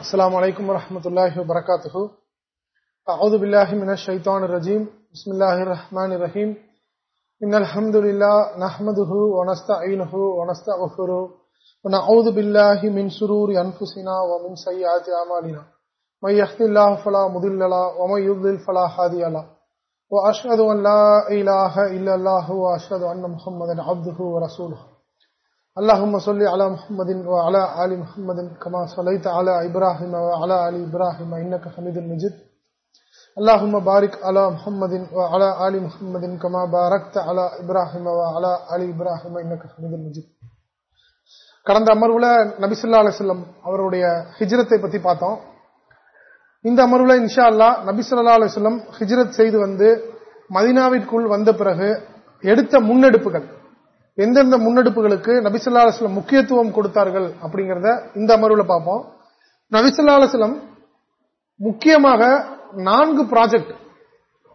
السلام عليكم ورحمة الله وبركاته. أعوذ بالله من الشيطان الرجيم. بسم الله الرحمن الرحيم. إن الحمد لله نحمده ونستعينه ونستغفره ونعوذ بالله من سرور أنفسنا ومن سيئات أعمالنا. من يهد الله فلا مضل له ومن يضلل فلا هادي له. وأشهد أن لا إله إلا الله وأشهد أن محمدا عبده ورسوله. اللهم صل على محمد وعلى آل محمد كما صليت على إبراهيم وعلى آل إبراهيم إنك حميد مجيد اللهم بارك على محمد وعلى آل محمد كما باركت على إبراهيم وعلى آل إبراهيم إنك حميد مجيد கடந்த அமர்வுல நபிசுல்லா அலிஸ்லம் அவருடைய ஹிஜ்ரத்தை பத்தி பார்த்தோம் இந்த அமர்வுல இன்ஷா அல்லா நபிசுல்லா அலிஸ்லம் ஹிஜ்ரத் செய்து வந்து மதினாவிற்குள் வந்த பிறகு எடுத்த முன்னெடுப்புகள் எந்தெந்த முன்னெடுப்புகளுக்கு நபிசுல்லா முக்கியத்துவம் கொடுத்தார்கள் அப்படிங்கறத இந்த அமர்வுல பார்ப்போம். நபிசுல்லா முக்கியமாக நான்கு ப்ராஜெக்ட்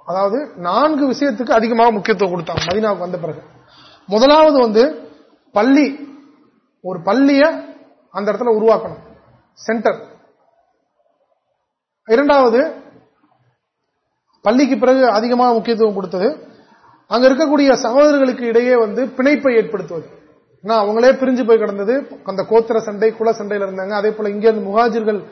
அதாவது நான்கு விஷயத்துக்கு அதிகமாக முக்கியத்துவம் கொடுத்தாங்க மதினாவுக்கு வந்த பிறகு. முதலாவது வந்து பள்ளி ஒரு பள்ளிய அந்த இடத்துல உருவாக்கணும் சென்டர் இரண்டாவது பள்ளிக்கு பிறகு அதிகமாக முக்கியத்துவம் கொடுத்தது அங்க இருக்கக்கூடிய சகோதரர்களுக்கு இடையே வந்து பிணைப்பை ஏற்படுத்துவது. ஏன்னா அவங்களே பிரிஞ்சு போய் கிடந்தது. அந்த கோத்திர சண்டை குல சண்டையில இருந்தாங்க. அதே போல இங்க இருந்து முகாஜிர்கள்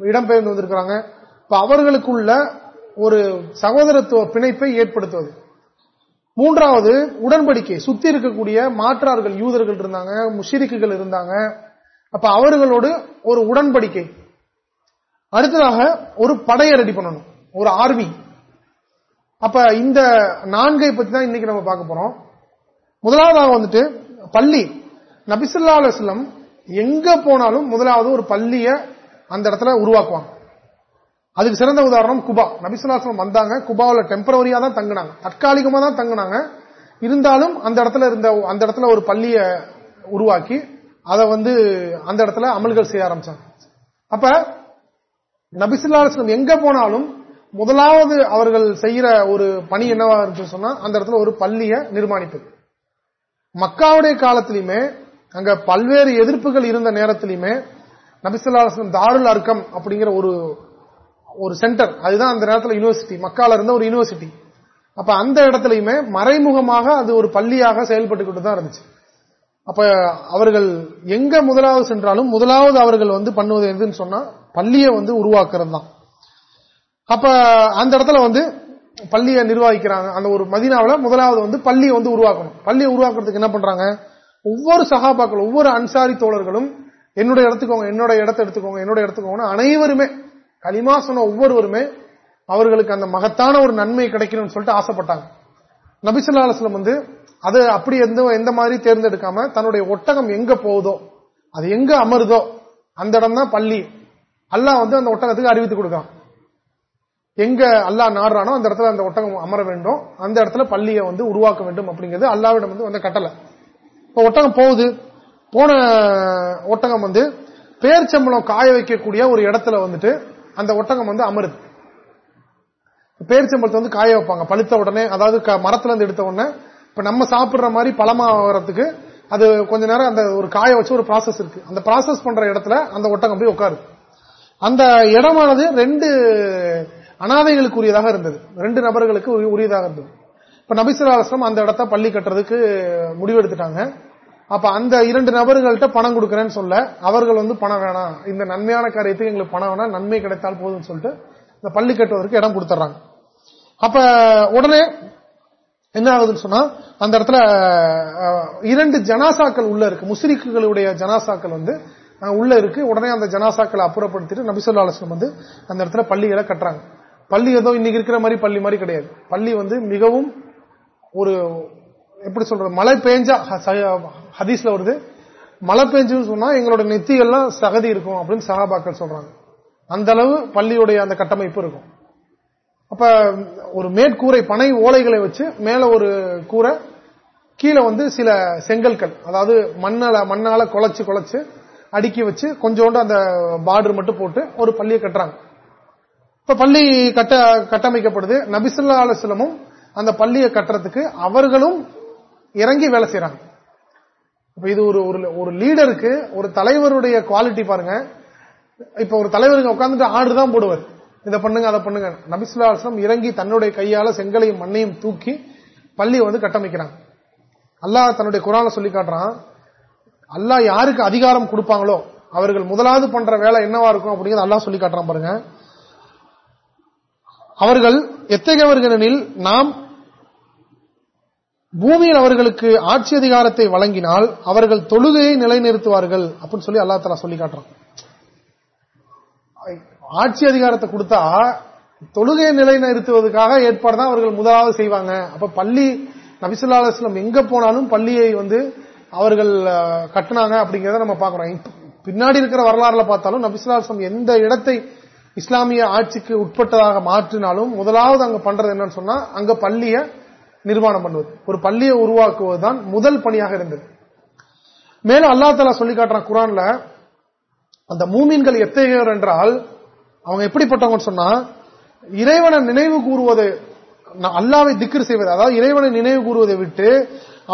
இடம்பெயர்ந்து வந்திருக்கிறாங்க. இப்ப அவர்களுக்குள்ள ஒரு சகோதரத்துவ பிணைப்பை ஏற்படுத்துவது. மூன்றாவது உடன்படிக்கை. சுத்தி இருக்கக்கூடிய மாற்றார்கள் யூதர்கள் இருந்தாங்க முஷிரிக்குகள் இருந்தாங்க. அப்ப அவர்களோடு ஒரு உடன்படிக்கை. அடுத்ததாக ஒரு படையை ரெடி பண்ணணும். ஒரு ஆர்மி. அப்ப இந்த நான்கை பத்தி தான் இன்னைக்கு நம்ம பார்க்க போறோம். முதலாவதாக வந்துட்டு பள்ளி. நபிசுல்லா அலுவலம் எங்க போனாலும் முதலாவது ஒரு பள்ளிய அந்த இடத்துல உருவாக்குவாங்க. அதுக்கு சிறந்த உதாரணம் குபா. நபிசுல்லாஸ்லம் வந்தாங்க. குபாவில் டெம்பரவரியா தான் தங்கினாங்க. தற்காலிகமா தான் தங்கினாங்க. இருந்தாலும் அந்த இடத்துல இருந்த அந்த இடத்துல ஒரு பள்ளிய உருவாக்கி அதை வந்து அந்த இடத்துல அமல்கள் செய்ய ஆரம்பிச்சாங்க. அப்ப நபிசுல்லாஸ்லம் எங்க போனாலும் முதலாவது அவர்கள் செய்கிற ஒரு பணி என்னவா இருந்துச்சு சொன்னா அந்த இடத்துல ஒரு பள்ளிய நிர்மாணிப்பது. மக்காவுடைய காலத்திலுமே அங்க பல்வேறு எதிர்ப்புகள் இருந்த நேரத்திலுமே நபிசுல்லாஸ்லம் தாருல் அர்க்கம் அப்படிங்கிற ஒரு ஒரு சென்டர். அதுதான் அந்த நேரத்தில் யூனிவர்சிட்டி மக்கால இருந்த ஒரு யூனிவர்சிட்டி அப்ப அந்த இடத்துலயுமே மறைமுகமாக அது ஒரு பள்ளியாக செயல்பட்டு தான் இருந்துச்சு. அப்ப அவர்கள் எங்க முதலாவது சென்றாலும் முதலாவது அவர்கள் வந்து பண்ணுவது எதுன்னு சொன்னா பள்ளியை வந்து உருவாக்குறது தான் அப்ப அந்த இடத்துல வந்து பள்ளியை நிர்வகிக்கிறாங்க. அந்த ஒரு மதினாவில் முதலாவது வந்து பள்ளியை வந்து உருவாக்கணும். பள்ளியை உருவாக்குறதுக்கு என்ன பண்றாங்க? ஒவ்வொரு சகாபாக்கள் ஒவ்வொரு அன்சாரி தோழர்களும் என்னோட இடத்துக்கோங்க என்னோட இடத்த எடுத்துக்கோங்க என்னோட இடத்துக்கோங்க அனைவருமே களிமா சொன்ன ஒவ்வொருவருமே அவர்களுக்கு அந்த மகத்தான ஒரு நன்மை கிடைக்கணும்னு சொல்லிட்டு ஆசைப்பட்டாங்க. நபிசுல்லா அலுவலம் வந்து அது அப்படி எந்த எந்த மாதிரி தேர்ந்தெடுக்காம தன்னுடைய ஒட்டகம் எங்க போகுதோ அது எங்க அமருதோ அந்த இடம் தான் பள்ளி. அல்லா வந்து அந்த ஒட்டகத்துக்கு அறிவித்து கொடுக்கலாம் எங்க அல்லா நாடுறானோ அந்த இடத்துல அந்த ஒட்டகம் அமர வேண்டும். அந்த இடத்துல பள்ளியை வந்து உருவாக்க வேண்டும் அப்படிங்கிறது அல்லாவிடம் வந்து வந்த கட்டளை. இப்ப ஒட்டகம் போகுது. போன ஒட்டகம் வந்து பேர்ச்சம்பளம் காய வைக்கக்கூடிய ஒரு இடத்துல வந்துட்டு அந்த ஒட்டகம் வந்து அமருது. பேரிச்சம்பளத்தை வந்து காய வைப்பாங்க. பழுத்த உடனே அதாவது மரத்துல இருந்து எடுத்த உடனே இப்ப நம்ம சாப்பிடுற மாதிரி பழமா வரத்துக்கு அது கொஞ்ச நேரம் அந்த ஒரு காய வச்சு ஒரு ப்ராசஸ் இருக்கு. அந்த ப்ராசஸ் பண்ற இடத்துல அந்த ஒட்டகம் போய் உட்காரு அந்த இடமானது ரெண்டு அனாதைகளுக்கு உரியதாக இருந்தது. ரெண்டு நபர்களுக்கு உரியதாக இருந்தது. இப்ப நபிசுலாசம் அந்த இடத்த பள்ளி கட்டுறதுக்கு முடிவெடுத்துட்டாங்க. அப்ப அந்த இரண்டு நபர்கள்ட்ட பணம் கொடுக்கறேன்னு சொல்ல அவர்கள் வந்து பணம் வேணாம். இந்த நன்மையான காரியத்துக்கு எங்களுக்கு பணம் வேணாம் நன்மை கிடைத்தால் போதும்னு சொல்லிட்டு இந்த பள்ளி கட்டுவதற்கு இடம் கொடுத்துறாங்க அப்ப உடனே என்ன ஆகுதுன்னு சொன்னா அந்த இடத்துல இரண்டு ஜனாசாக்கள் உள்ள இருக்கு. முஸ்லிக்குகளுடைய ஜனாசாக்கள் வந்து உள்ள இருக்கு. உடனே அந்த ஜனாசாக்களை அப்புறப்படுத்திட்டு நபிசுல்லா அலுவலம் வந்து அந்த இடத்துல பள்ளிகளை கட்டுறாங்க. பள்ளி ஏதோ இன்னைக்கு இருக்கிற மாதிரி பள்ளி மாதிரி கிடையாது. பள்ளி வந்து மிகவும் ஒரு எப்படி சொல்ற மழை பெஞ்சா ஹதீஸ்ல வருது மழை பெஞ்சுன்னு சொன்னா எங்களோட நெத்தியெல்லாம் சகதி இருக்கும் அப்படின்னு சகாபாக்கள் சொல்றாங்க. அந்த அளவு பள்ளியுடைய அந்த கட்டமைப்பு இருக்கும். அப்ப ஒரு மேற்கூரை பனை ஓலைகளை வச்சு மேல ஒரு கூரை கீழே வந்து சில செங்கல்கள் அதாவது மண்ணால மண்ணால குழைச்சு குழைச்சு அடுக்கி வச்சு கொஞ்சோண்டு அந்த பார்டர் மட்டும் போட்டு ஒரு பள்ளியை கட்டுறாங்க. இப்ப பள்ளி கட்ட கட்டமைக்கப்படுது. நபிசுல்லா அலுவலமும் அந்த பள்ளியை கட்டுறதுக்கு அவர்களும் இறங்கி வேலை செய்யறாங்க இப்ப இது ஒரு ஒரு லீடருக்கு ஒரு தலைவருடைய குவாலிட்டி பாருங்க. இப்ப ஒரு தலைவருக்கு உட்காந்துட்டு ஆர்டர் தான் போடுவார். இதை பண்ணுங்க அதை பண்ணுங்க. நபிசுல்லாஸ்லம் இறங்கி தன்னுடைய கையால செங்கலையும் மண்ணையும் தூக்கி பள்ளியை வந்து கட்டமைக்கிறாங்க. அல்லாஹ் தன்னுடைய குரான சொல்லி காட்டுறான். அல்லாஹ் யாருக்கு அதிகாரம் கொடுப்பாங்களோ அவர்கள் முதலாவது பண்ற வேலை என்னவா இருக்கும் அப்படிங்கிறது அல்லாஹ் சொல்லி காட்டுறான் பாருங்க. அவர்கள் எத்தகையவர்கள் எனில் நாம் பூமியில் அவர்களுக்கு ஆட்சி அதிகாரத்தை வழங்கினால் அவர்கள் தொழுகையை நிலைநிறுத்துவார்கள் அப்படின்னு சொல்லி அல்லா தலா சொல்லி காட்டுறான். ஆட்சி அதிகாரத்தை கொடுத்தா தொழுகையை நிலைநிறுத்துவதற்காக ஏற்பாடு தான் அவர்கள் முதலாவது செய்வாங்க. அப்ப பள்ளி நபிசுல்லா அலுவலம் எங்க போனாலும் பள்ளியை வந்து அவர்கள் கட்டினாங்க அப்படிங்கறத நம்ம பாக்குறோம் பின்னாடி இருக்கிற வரலாறுல பார்த்தாலும் நபிசுல்லா எந்த இடத்தை இஸ்லாமிய ஆட்சிக்கு உட்பட்டதாக மாற்றினாலும் முதலாவது அங்க பண்றது என்னன்னு சொன்னா அங்க பள்ளிய நிர்மாணம் பண்ணுவது. ஒரு பள்ளியை உருவாக்குவது தான் முதல் பணியாக இருந்தது. மேலும் அல்லா தலா சொல்லி காட்டுறான் குரான்ல அந்த மூமீன்கள் எத்தகையவர் என்றால் அவங்க எப்படிப்பட்டவங்கன்னு சொன்னா இறைவனை நினைவு கூறுவது அல்லாவை திக்ரு செய்வது அதாவது இறைவனை நினைவு கூறுவதை விட்டு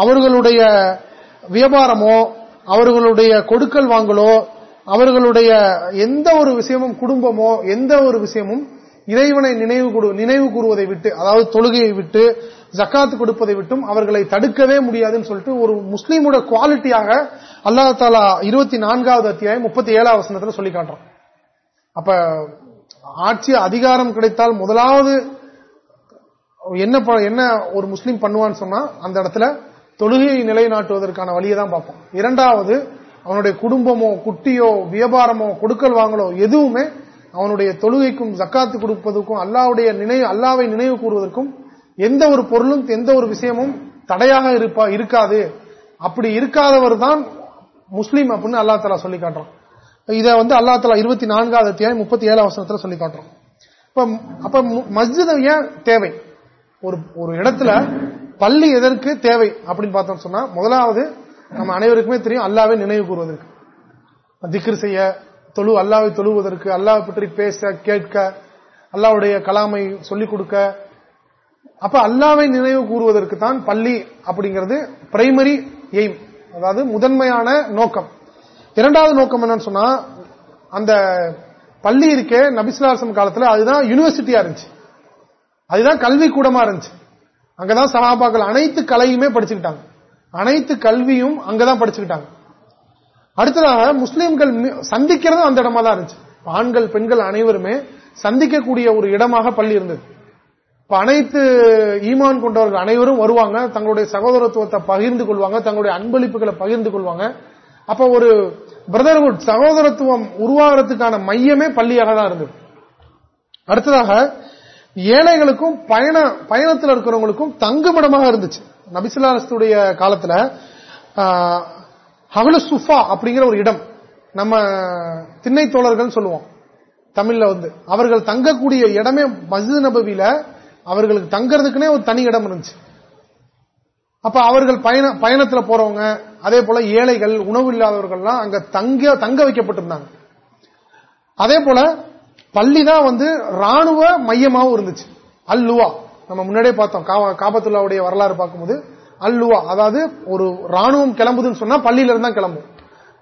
அவர்களுடைய வியாபாரமோ அவர்களுடைய கொடுக்கல் வாங்கலோ அவர்களுடைய எந்த ஒரு விஷயமும் குடும்பமோ எந்த ஒரு விஷயமும் இறைவனை நினைவு நினைவு கூறுவதை விட்டு அதாவது தொழுகையை விட்டு ஜக்காத்து கொடுப்பதை விட்டும் அவர்களை தடுக்கவே முடியாதுன்னு சொல்லிட்டு ஒரு முஸ்லீமோட குவாலிட்டியாக அல்லா தாலா இருபத்தி நான்காவது அத்தியாயம் முப்பத்தி ஏழாவது வசனத்துல சொல்லி காட்டுறோம் அப்ப ஆட்சி அதிகாரம் கிடைத்தால் முதலாவது என்ன என்ன ஒரு முஸ்லீம் பண்ணுவான்னு சொன்னா அந்த இடத்துல தொழுகையை நிலைநாட்டுவதற்கான வழியை தான் பார்ப்போம். இரண்டாவது அவனுடைய குடும்பமோ குட்டியோ வியாபாரமோ கொடுக்கல் வாங்கலோ எதுவுமே அவனுடைய தொழுகைக்கும் ஜக்காத்து கொடுப்பதற்கும் அல்லாவுடைய நினைவு அல்லாவை நினைவு கூறுவதற்கும் எந்த ஒரு பொருளும் எந்த ஒரு விஷயமும் தடையாக இருப்பா இருக்காது. அப்படி இருக்காதவர் தான் முஸ்லீம் அப்படின்னு அல்லா தலா சொல்லி காட்டுறோம் இதை வந்து அல்லா தலா இருபத்தி நான்காவது அத்தியாயம் முப்பத்தி ஏழாம் அவசரத்தில் சொல்லி காட்டுறோம் அப்ப மஸ்ஜித் ஏன் தேவை? ஒரு ஒரு இடத்துல பள்ளி எதற்கு தேவை அப்படின்னு பார்த்தோம் சொன்னா முதலாவது நம்ம அனைவருக்குமே தெரியும் அல்லாவே நினைவு கூறுவதற்கு. திக்ரு செய்ய தொழு அல்லாவை தொழுவதற்கு அல்லாவை பற்றி பேச கேட்க அல்லாவுடைய கலாமை சொல்லிக் கொடுக்க. அப்ப அல்லாவை நினைவு கூறுவதற்கு தான் பள்ளி அப்படிங்கிறது பிரைமரி எய்ம் அதாவது முதன்மையான நோக்கம். இரண்டாவது நோக்கம் என்னன்னு சொன்னா அந்த பள்ளி இருக்கே நபிசுலாசம் காலத்துல அதுதான் யூனிவர்சிட்டியா இருந்துச்சு. அதுதான் கல்வி கூடமா இருந்துச்சு. அங்கதான் சகாபாக்கள் அனைத்து கலையுமே படிச்சுக்கிட்டாங்க. அனைத்து கல்வியும் அங்கதான் படிச்சுக்கிட்டாங்க. அடுத்ததாக முஸ்லீம்கள் சந்திக்கிறதும் அந்த இடமா தான் இருந்துச்சு ஆண்கள் பெண்கள் அனைவருமே சந்திக்கக்கூடிய ஒரு இடமாக பள்ளி இருந்தது. இப்ப அனைத்து ஈமான் கொண்டவர்கள் அனைவரும் வருவாங்க தங்களுடைய சகோதரத்துவத்தை பகிர்ந்து கொள்வாங்க தங்களுடைய அன்பளிப்புகளை பகிர்ந்து கொள்வாங்க. அப்ப ஒரு பிரதர்ஹுட் சகோதரத்துவம் உருவாகிறதுக்கான மையமே பள்ளியாக தான் இருந்தது. அடுத்ததாக ஏழைகளுக்கும் பயண பயணத்தில் இருக்கிறவங்களுக்கும் தங்குமிடமாக இருந்துச்சு. நபிசுல்லாஸ்துடைய காலத்துல ஹகுல சுஃபா அப்படிங்கிற ஒரு இடம் நம்ம திண்ணை தோழர்கள் சொல்லுவோம் தமிழ்ல வந்து. அவர்கள் தங்கக்கூடிய இடமே மஸ்ஜித் நபவியில அவர்களுக்கு தங்கறதுக்குனே ஒரு தனி இடம் இருந்துச்சு. அப்ப அவர்கள் பயண பயணத்துல போறவங்க அதே போல ஏழைகள் உணவு இல்லாதவர்கள்லாம் அங்க தங்க தங்க வைக்கப்பட்டிருந்தாங்க. அதே போல பள்ளி தான் வந்து ராணுவ மையமாகவும் இருந்துச்சு. அல்லுவா. நம்ம முன்னாடியே பார்த்தோம். காபத்துல்லாவுடைய வரலாறு பார்க்கும்போது அல்லுவா. அதாவது ஒரு ராணுவம் கிளம்புதுன்னு சொன்னா பள்ளியில இருந்தா கிளம்பும்.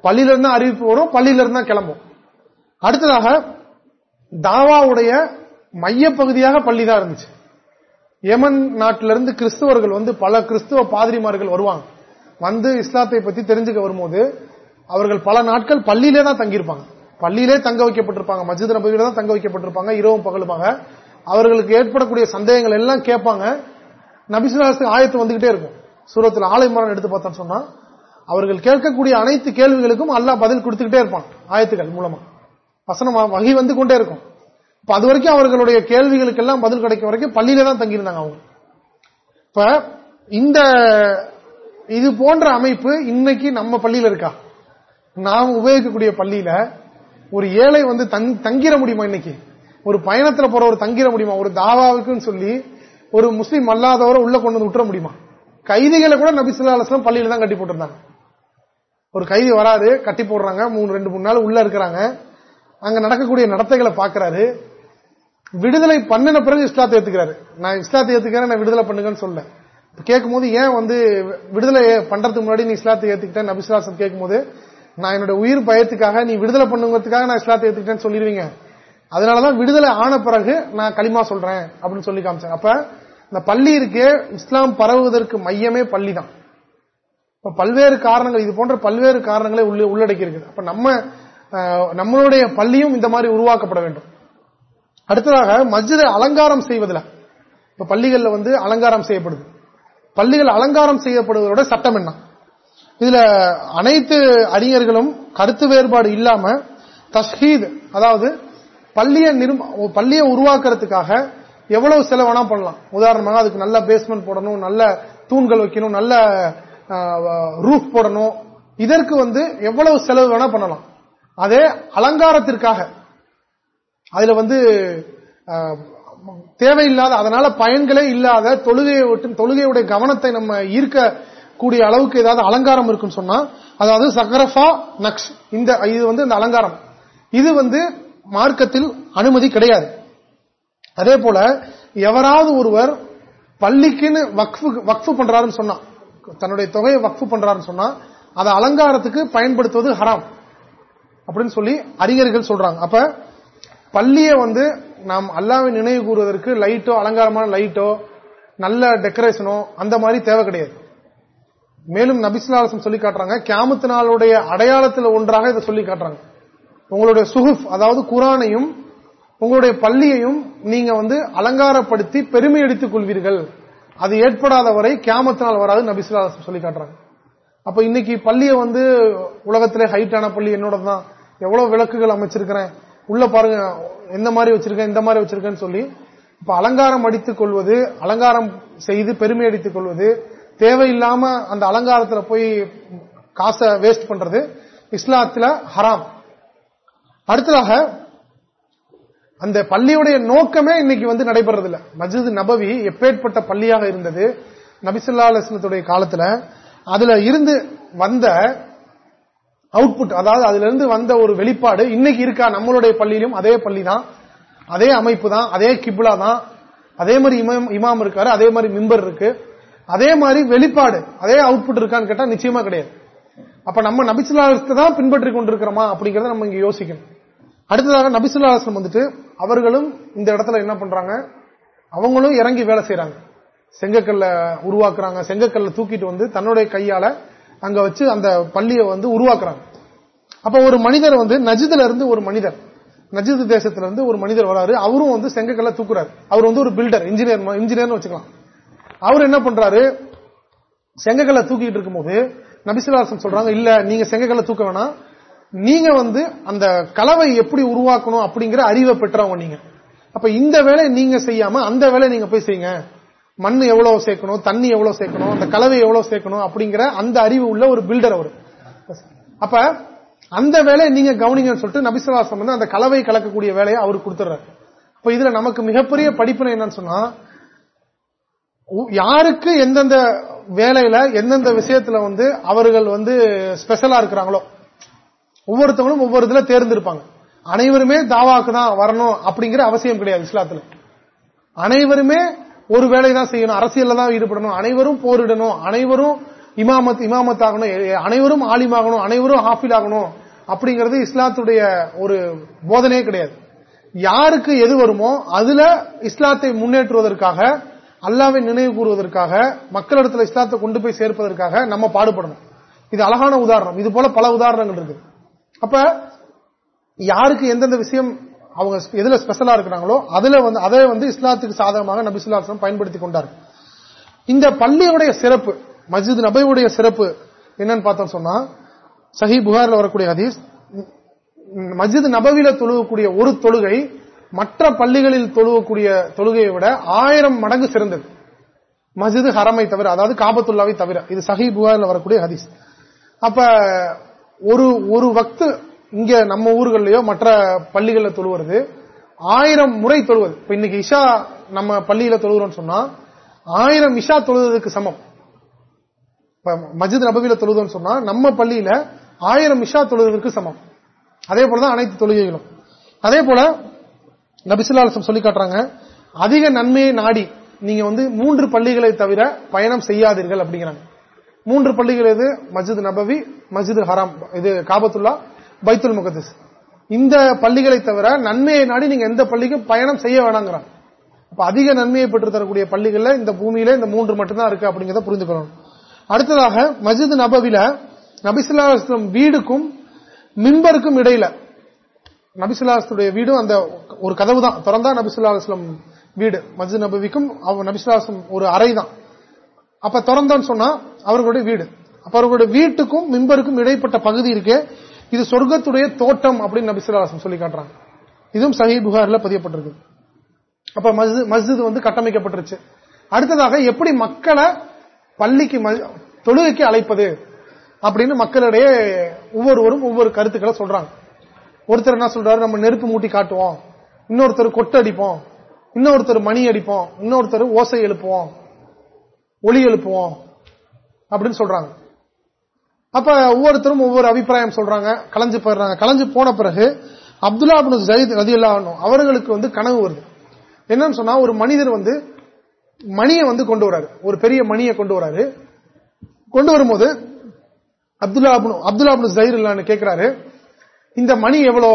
பள்ளியில இருந்தா அறிவிப்பு வரும் பள்ளியில இருந்தா கிளம்பும். அடுத்ததாக தாவாவுடைய மையப்பகுதியாக பள்ளி தான் இருந்துச்சு. யமன் நாட்டிலிருந்து கிறிஸ்துவர்கள் வந்து பல கிறிஸ்துவ பாதிரிமார்கள் வருவாங்க. வந்து இஸ்லாத்தை பத்தி தெரிஞ்சுக்க வரும்போது அவர்கள் பல நாட்கள் பள்ளியிலே தான் தங்கியிருப்பாங்க. பள்ளியிலே தங்க வைக்கப்பட்டிருப்பாங்க. மஜித் நபியில தான் தங்க வைக்கப்பட்டிருப்பாங்க. இரவும் பகலுமாக. அவர்களுக்கு ஏற்படக்கூடிய சந்தேகங்கள் எல்லாம் கேட்பாங்க. நபிசுலாசத்துக்கு ஆயத்து வந்துகிட்டே இருக்கும். சூரத்தில் ஆலைமரம் எடுத்து பார்த்தோம் சொன்னா அவர்கள் கேட்கக்கூடிய அனைத்து கேள்விகளுக்கும் அல்லா பதில் கொடுத்துக்கிட்டே இருப்பான் ஆயத்துகள் மூலமா. வசனம் வகை வந்து கொண்டே இருக்கும். இப்ப அது வரைக்கும் அவர்களுடைய கேள்விகளுக்கு எல்லாம் பதில் கிடைக்கும் வரைக்கும் பள்ளியில தான் தங்கியிருந்தாங்க அவங்க. இப்ப இந்த இது போன்ற அமைப்பு இன்னைக்கு நம்ம பள்ளியில இருக்கா? நாம் உபயோகிக்கக்கூடிய பள்ளியில ஒரு ஏழை வந்து தங்கிட முடியுமா இன்னைக்கு? ஒரு பயணத்துல போற ஒரு தங்கிட முடியுமா? ஒரு தாவாவுக்குன்னு சொல்லி ஒரு முஸ்லீம் அல்லாதவரை உள்ள கொண்டு வந்து விட்டுற முடியுமா? கைதிகளை கூட நபிசுல்லா அலுவலம் பள்ளியில தான் கட்டி போட்டிருந்தாங்க. ஒரு கைதி வராது கட்டி போடுறாங்க மூணு ரெண்டு மூணு நாள் உள்ள இருக்கிறாங்க. அங்க நடக்கக்கூடிய நடத்தைகளை பாக்குறாரு. விடுதலை பண்ணின பிறகு இஸ்லாத்தை ஏத்துக்கிறாரு. நான் இஸ்லாத்தை ஏத்துக்கிறேன் நான் விடுதலை பண்ணுங்கன்னு சொல்ல கேட்கும் போது ஏன் வந்து விடுதலை பண்றதுக்கு முன்னாடி நீ இஸ்லாத்தை ஏத்துக்கிட்டேன் நபிசுலாசம் கேட்கும் போது நான் என்னோட உயிர் பயத்துக்காக நீ விடுதலை பண்ணுங்கிறதுக்காக நான் இஸ்லாத்தை எடுத்துக்கிட்டேன்னு சொல்லிடுவீங்க. அதனாலதான் விடுதலை ஆன பிறகு நான் களிமா சொல்றேன் அப்படின்னு சொல்லி காமிச்சேன் அப்ப இந்த பள்ளி இருக்கே இஸ்லாம் பரவுவதற்கு மையமே பள்ளி தான் இப்ப பல்வேறு காரணங்கள் இது போன்ற பல்வேறு காரணங்களை உள்ளடக்கி இருக்குது அப்ப நம்ம நம்மளுடைய பள்ளியும் இந்த மாதிரி உருவாக்கப்பட வேண்டும். அடுத்ததாக மஸ்ஜிதை அலங்காரம் செய்வதில். இப்ப பள்ளிகள்ல வந்து அலங்காரம் செய்யப்படுது. பள்ளிகள் அலங்காரம் செய்யப்படுவதோட சட்டம் என்ன? இதுல அனைத்து அறிஞர்களும் கருத்து வேறுபாடு இல்லாம தஸ்ஹீத் அதாவது பள்ளிய பள்ளியை உருவாக்குறதுக்காக எவ்வளவு செலவனா பண்ணலாம். உதாரணமாக அதுக்கு நல்ல பேஸ்மெண்ட் போடணும் நல்ல தூண்கள் வைக்கணும் நல்ல ரூஃப் போடணும். இதற்கு வந்து எவ்வளவு செலவு வேணா பண்ணலாம். அதே அலங்காரத்திற்காக. அதுல வந்து தேவையில்லாத அதனால பயன்களே இல்லாத தொழுகையை தொழுகையுடைய கவனத்தை நம்ம ஈர்க்க கூடிய அளவுக்கு ஏதாவது அலங்காரம் இருக்குன்னு சொன்னா அதாவது சக்கரஃபா நக்ஷ். இந்த இது வந்து இந்த அலங்காரம். இது வந்து மார்க்கத்தில் அனுமதி கிடையாது. அதே போல எவராவது ஒருவர் பள்ளிக்குன்னு வக்ஃபு பண்றாருன்னு சொன்னா தன்னுடைய தொகையை வக்ஃபு பண்றாருன்னு சொன்னா அதை அலங்காரத்துக்கு பயன்படுத்துவது ஹராம். அப்படின்னு சொல்லி அறிஞர்கள் சொல்றாங்க. அப்ப பள்ளியை வந்து நாம் அல்லாவை நினைவு கூறுவதற்கு லைட்டோ அலங்காரமான லைட்டோ நல்ல டெக்கரேஷனோ அந்த மாதிரி தேவை கிடையாது. மேலும் நபிசுலாசம் சொல்லி காட்டுறாங்க கியாமத்து நாளுடைய அடையாளத்தில் ஒன்றாக இதை சொல்லி காட்டுறாங்க. உங்களுடைய சுகுப் அதாவது குரானையும் உங்களுடைய பள்ளியையும் நீங்க வந்து அலங்காரப்படுத்தி பெருமை எடுத்துக் கொள்வீர்கள். அது ஏற்படாத வரை கியாமத்து நாள் வராது நபிசுலாசம் சொல்லி காட்டுறாங்க. அப்ப இன்னைக்கு பள்ளியை வந்து உலகத்திலே ஹைட்டான பள்ளி என்னோட தான். எவ்வளவு விளக்குகள் அமைச்சிருக்கிறேன். உள்ள பாருங்க எந்த மாதிரி வச்சிருக்கேன் இந்த மாதிரி வச்சிருக்கேன்னு சொல்லி இப்ப அலங்காரம் அடித்துக் கொள்வது அலங்காரம் செய்து பெருமை அடித்துக் கொள்வது தேவையில்லாம அந்த அலங்காரத்துல போய் காசை வேஸ்ட் பண்றது இஸ்லாத்துல ஹராம். அடுத்ததாக அந்த பள்ளியுடைய நோக்கமே இன்னைக்கு வந்து நடைபெறதில்ல மஜித் நபவி எப்பேற்பட்ட பள்ளியாக இருந்தது நபிசுல்லா அலுவலத்துடைய காலத்துல அதுல இருந்து வந்த அவுட்புட் அதாவது அதுல இருந்து வந்த ஒரு வெளிப்பாடு இன்னைக்கு இருக்கா? நம்மளுடைய பள்ளியிலும் அதே பள்ளி தான் அதே அமைப்பு தான் அதே கிப்லா தான் அதே மாதிரி இமாம் இருக்காரு அதே மாதிரி மிம்பர் இருக்கு. அதே மாதிரி வெளிப்பாடு அதே அவுட்புட் இருக்கான்னு கேட்டா நிச்சயமா கிடையாது. அப்ப நம்ம நபிசுல்லாசத்தை தான் பின்பற்றி கொண்டிருக்கிறோமா அப்படிங்கறத நம்ம இங்க யோசிக்கணும். அடுத்ததாக நபிசுல்லாசம் வந்துட்டு அவர்களும் இந்த இடத்துல என்ன பண்றாங்க? அவங்களும் இறங்கி வேலை செய்யறாங்க செங்கக்கல்ல உருவாக்குறாங்க. செங்கக்கல்ல தூக்கிட்டு வந்து தன்னுடைய கையால அங்க வச்சு அந்த பள்ளியை வந்து உருவாக்குறாங்க. அப்ப ஒரு மனிதர் வந்து நஜிதுல இருந்து ஒரு மனிதர் நஜிது தேசத்துல இருந்து ஒரு மனிதர் வராரு. அவரும் வந்து செங்கக்கல்ல தூக்குறாரு. அவர் வந்து ஒரு பில்டர் இன்ஜினியர் இன்ஜினியர்னு வச்சுக்கலாம். அவர் என்ன பண்றாரு? செங்ககளை தூக்கிட்டு இருக்கும்போது நபிசுலாசம் சொல்றாங்க இல்ல நீங்க செங்கக்கல்ல தூக்க வேணாம். நீங்க வந்து அந்த கலவை எப்படி உருவாக்கணும் அப்படிங்கிற அறிவை பெற்றவங்க நீங்க. அப்ப இந்த வேலை நீங்க செய்யாம அந்த வேலை நீங்க போய் செய்யுங்க. மண் எவ்வளவு சேர்க்கணும் தண்ணி எவ்வளவு சேர்க்கணும் அந்த கலவை எவ்வளவு சேர்க்கணும் அப்படிங்கிற அந்த அறிவு உள்ள ஒரு பில்டர் அவர். அப்ப அந்த வேலையை நீங்க கவனிங்கன்னு சொல்லிட்டு நபிசுலாசம் வந்து அந்த கலவை கலக்கக்கூடிய வேலையை அவர் கொடுத்துறாரு. இப்ப இதுல நமக்கு மிகப்பெரிய படிப்பினை என்னன்னு சொன்னா யாருக்கு எந்தெந்த வேலையில எந்தெந்த விஷயத்துல வந்து அவர்கள் வந்து ஸ்பெஷலா இருக்கிறாங்களோ ஒவ்வொருத்தவங்களும் ஒவ்வொரு இதுல தேர்ந்தெடுப்பாங்க. அனைவருமே தாவாக்கு தான் வரணும் அப்படிங்கிற அவசியம் கிடையாது இஸ்லாத்துல. அனைவருமே ஒரு வேலை தான் செய்யணும் அரசியல்ல தான் ஈடுபடணும் அனைவரும் போரிடணும் அனைவரும் இமாமத் இமாமத் ஆகணும் அனைவரும் ஆலிமாகணும் அனைவரும் ஹாஃபில் ஆகணும் அப்படிங்கிறது இஸ்லாத்துடைய ஒரு போதனையே கிடையாது. யாருக்கு எது வருமோ அதுல இஸ்லாத்தை முன்னேற்றுவதற்காக அல்லாவை நினைவு கூறுவதற்காக மக்களிடத்தில் இஸ்லாத்தை கொண்டு போய் சேர்ப்பதற்காக நம்ம பாடுபடணும். இது அழகான உதாரணம். இது போல பல உதாரணங்கள் இருக்கு அப்ப யாருக்கு எந்தெந்த விஷயம் அவங்க எதுல ஸ்பெஷலா இருக்கிறாங்களோ அதுல வந்து அதை வந்து இஸ்லாத்துக்கு சாதகமாக நபிசுல்லாசம் பயன்படுத்தி கொண்டார். இந்த பள்ளியுடைய சிறப்பு மஸ்ஜித் நபையுடைய சிறப்பு என்னன்னு பார்த்தோம் சொன்னா சஹி புகாரில் வரக்கூடிய ஹதீஸ் மஸ்ஜித் நபவில தொழுகக்கூடிய ஒரு தொழுகை மற்ற பள்ளிகளில் தொழுகக்கூடிய தொழுகையை விட ஆயிரம் மடங்கு சிறந்தது. மஸ்ஜிது ஹரமை தவிர அதாவது காபத்துல்லாவை தவிர. இது சஹி புகாரில் வரக்கூடிய ஹதீஸ். அப்ப ஒரு ஒரு வக்து இங்க நம்ம ஊர்கள்லயோ மற்ற பள்ளிகளில் தொழுவது ஆயிரம் முறை தொழுவது. இப்ப இன்னைக்கு இஷா நம்ம பள்ளியில தொழுகிறோம்னு சொன்னா ஆயிரம் இஷா தொழுவதற்கு சமம். மஜித் நபவியில தொழுதுன்னு சொன்னா நம்ம பள்ளியில ஆயிரம் இஷா தொழுவதற்கு சமம். அதே போலதான் அனைத்து தொழுகைகளும். அதே போல நபிசுல்லாசம் சொல்லி காட்டுறாங்க அதிக நன்மையை நாடி நீங்க வந்து மூன்று பள்ளிகளை தவிர பயணம் செய்யாதீர்கள் அப்படிங்கிறாங்க. மூன்று பள்ளிகள் எது? மஸ்ஜித் நபவி மஸ்ஜித் ஹராம் இது காபத்துல்லா பைத்துல் முகதிஸ் இந்த பள்ளிகளை தவிர நன்மையை நாடி நீங்க எந்த பள்ளிக்கும் பயணம் செய்ய வேணாங்கிறாங்க. அப்ப அதிக நன்மையை பெற்று தரக்கூடிய பள்ளிகள்ல இந்த பூமியில இந்த மூன்று மட்டும்தான் இருக்கு அப்படிங்கிறத புரிந்துக்கணும். அடுத்ததாக மஸ்ஜித் நபவில நபிசுல்லா வீடுக்கும் மின்பருக்கும் இடையில நபிசுல்லாஸ்லுடைய வீடும் அந்த ஒரு கதவு தான் திறந்தா நபிசுல்லாஸ்லம் வீடு. மஸ்ஜித் நபவிக்கும் நபிசுல்லாஸ்லம் ஒரு அறை தான் அப்ப திறந்தான்னு சொன்னா அவர்களுடைய வீடு. அப்ப அவர்களுடைய வீட்டுக்கும் மின்பருக்கும் இடைப்பட்ட பகுதி இருக்கு. இது சொர்க்கத்துடைய தோட்டம் அப்படின்னு நபிசுல்லாஸ்லம் சொல்லி காட்டுறாங்க. இதுவும் சஹி புகார்ல பதியப்பட்டிருக்கு. அப்ப மஸ்ஜித் வந்து கட்டமைக்கப்பட்டிருச்சு. அடுத்ததாக எப்படி மக்களை பள்ளிக்கு தொழுகைக்கு அழைப்பது அப்படின்னு மக்களிடையே ஒவ்வொருவரும் ஒவ்வொரு கருத்துக்களை சொல்றாங்க. ஒருத்தர் என்ன சொல்றாரு? நம்ம நெருப்பு மூட்டி காட்டுவோம். இன்னொருத்தர் கொட்டு அடிப்போம். இன்னொருத்தர் மணி அடிப்போம். இன்னொருத்தர் ஓசை எழுப்புவோம். ஒளி எழுப்புவோம். அப்படின்னு சொல்றாங்க. அப்ப ஒவ்வொருத்தரும் ஒவ்வொரு அபிப்பிராயம் சொல்றாங்க. கலைஞ்சு போயிடுறாங்க. கலைஞ்சு போன பிறகு அப்துல்லா ஜயித் ரதி அவர்களுக்கு வந்து கனவு வருது. என்னன்னு சொன்னா ஒரு மனிதர் வந்து மணியை வந்து கொண்டு வராரு. ஒரு பெரிய மணியை கொண்டு வராரு. கொண்டு வரும்போது அப்துல்லா அப்துல்லா ஜயிர் இல்லான்னு கேட்கிறாரு இந்த மணி எவ்வளோ?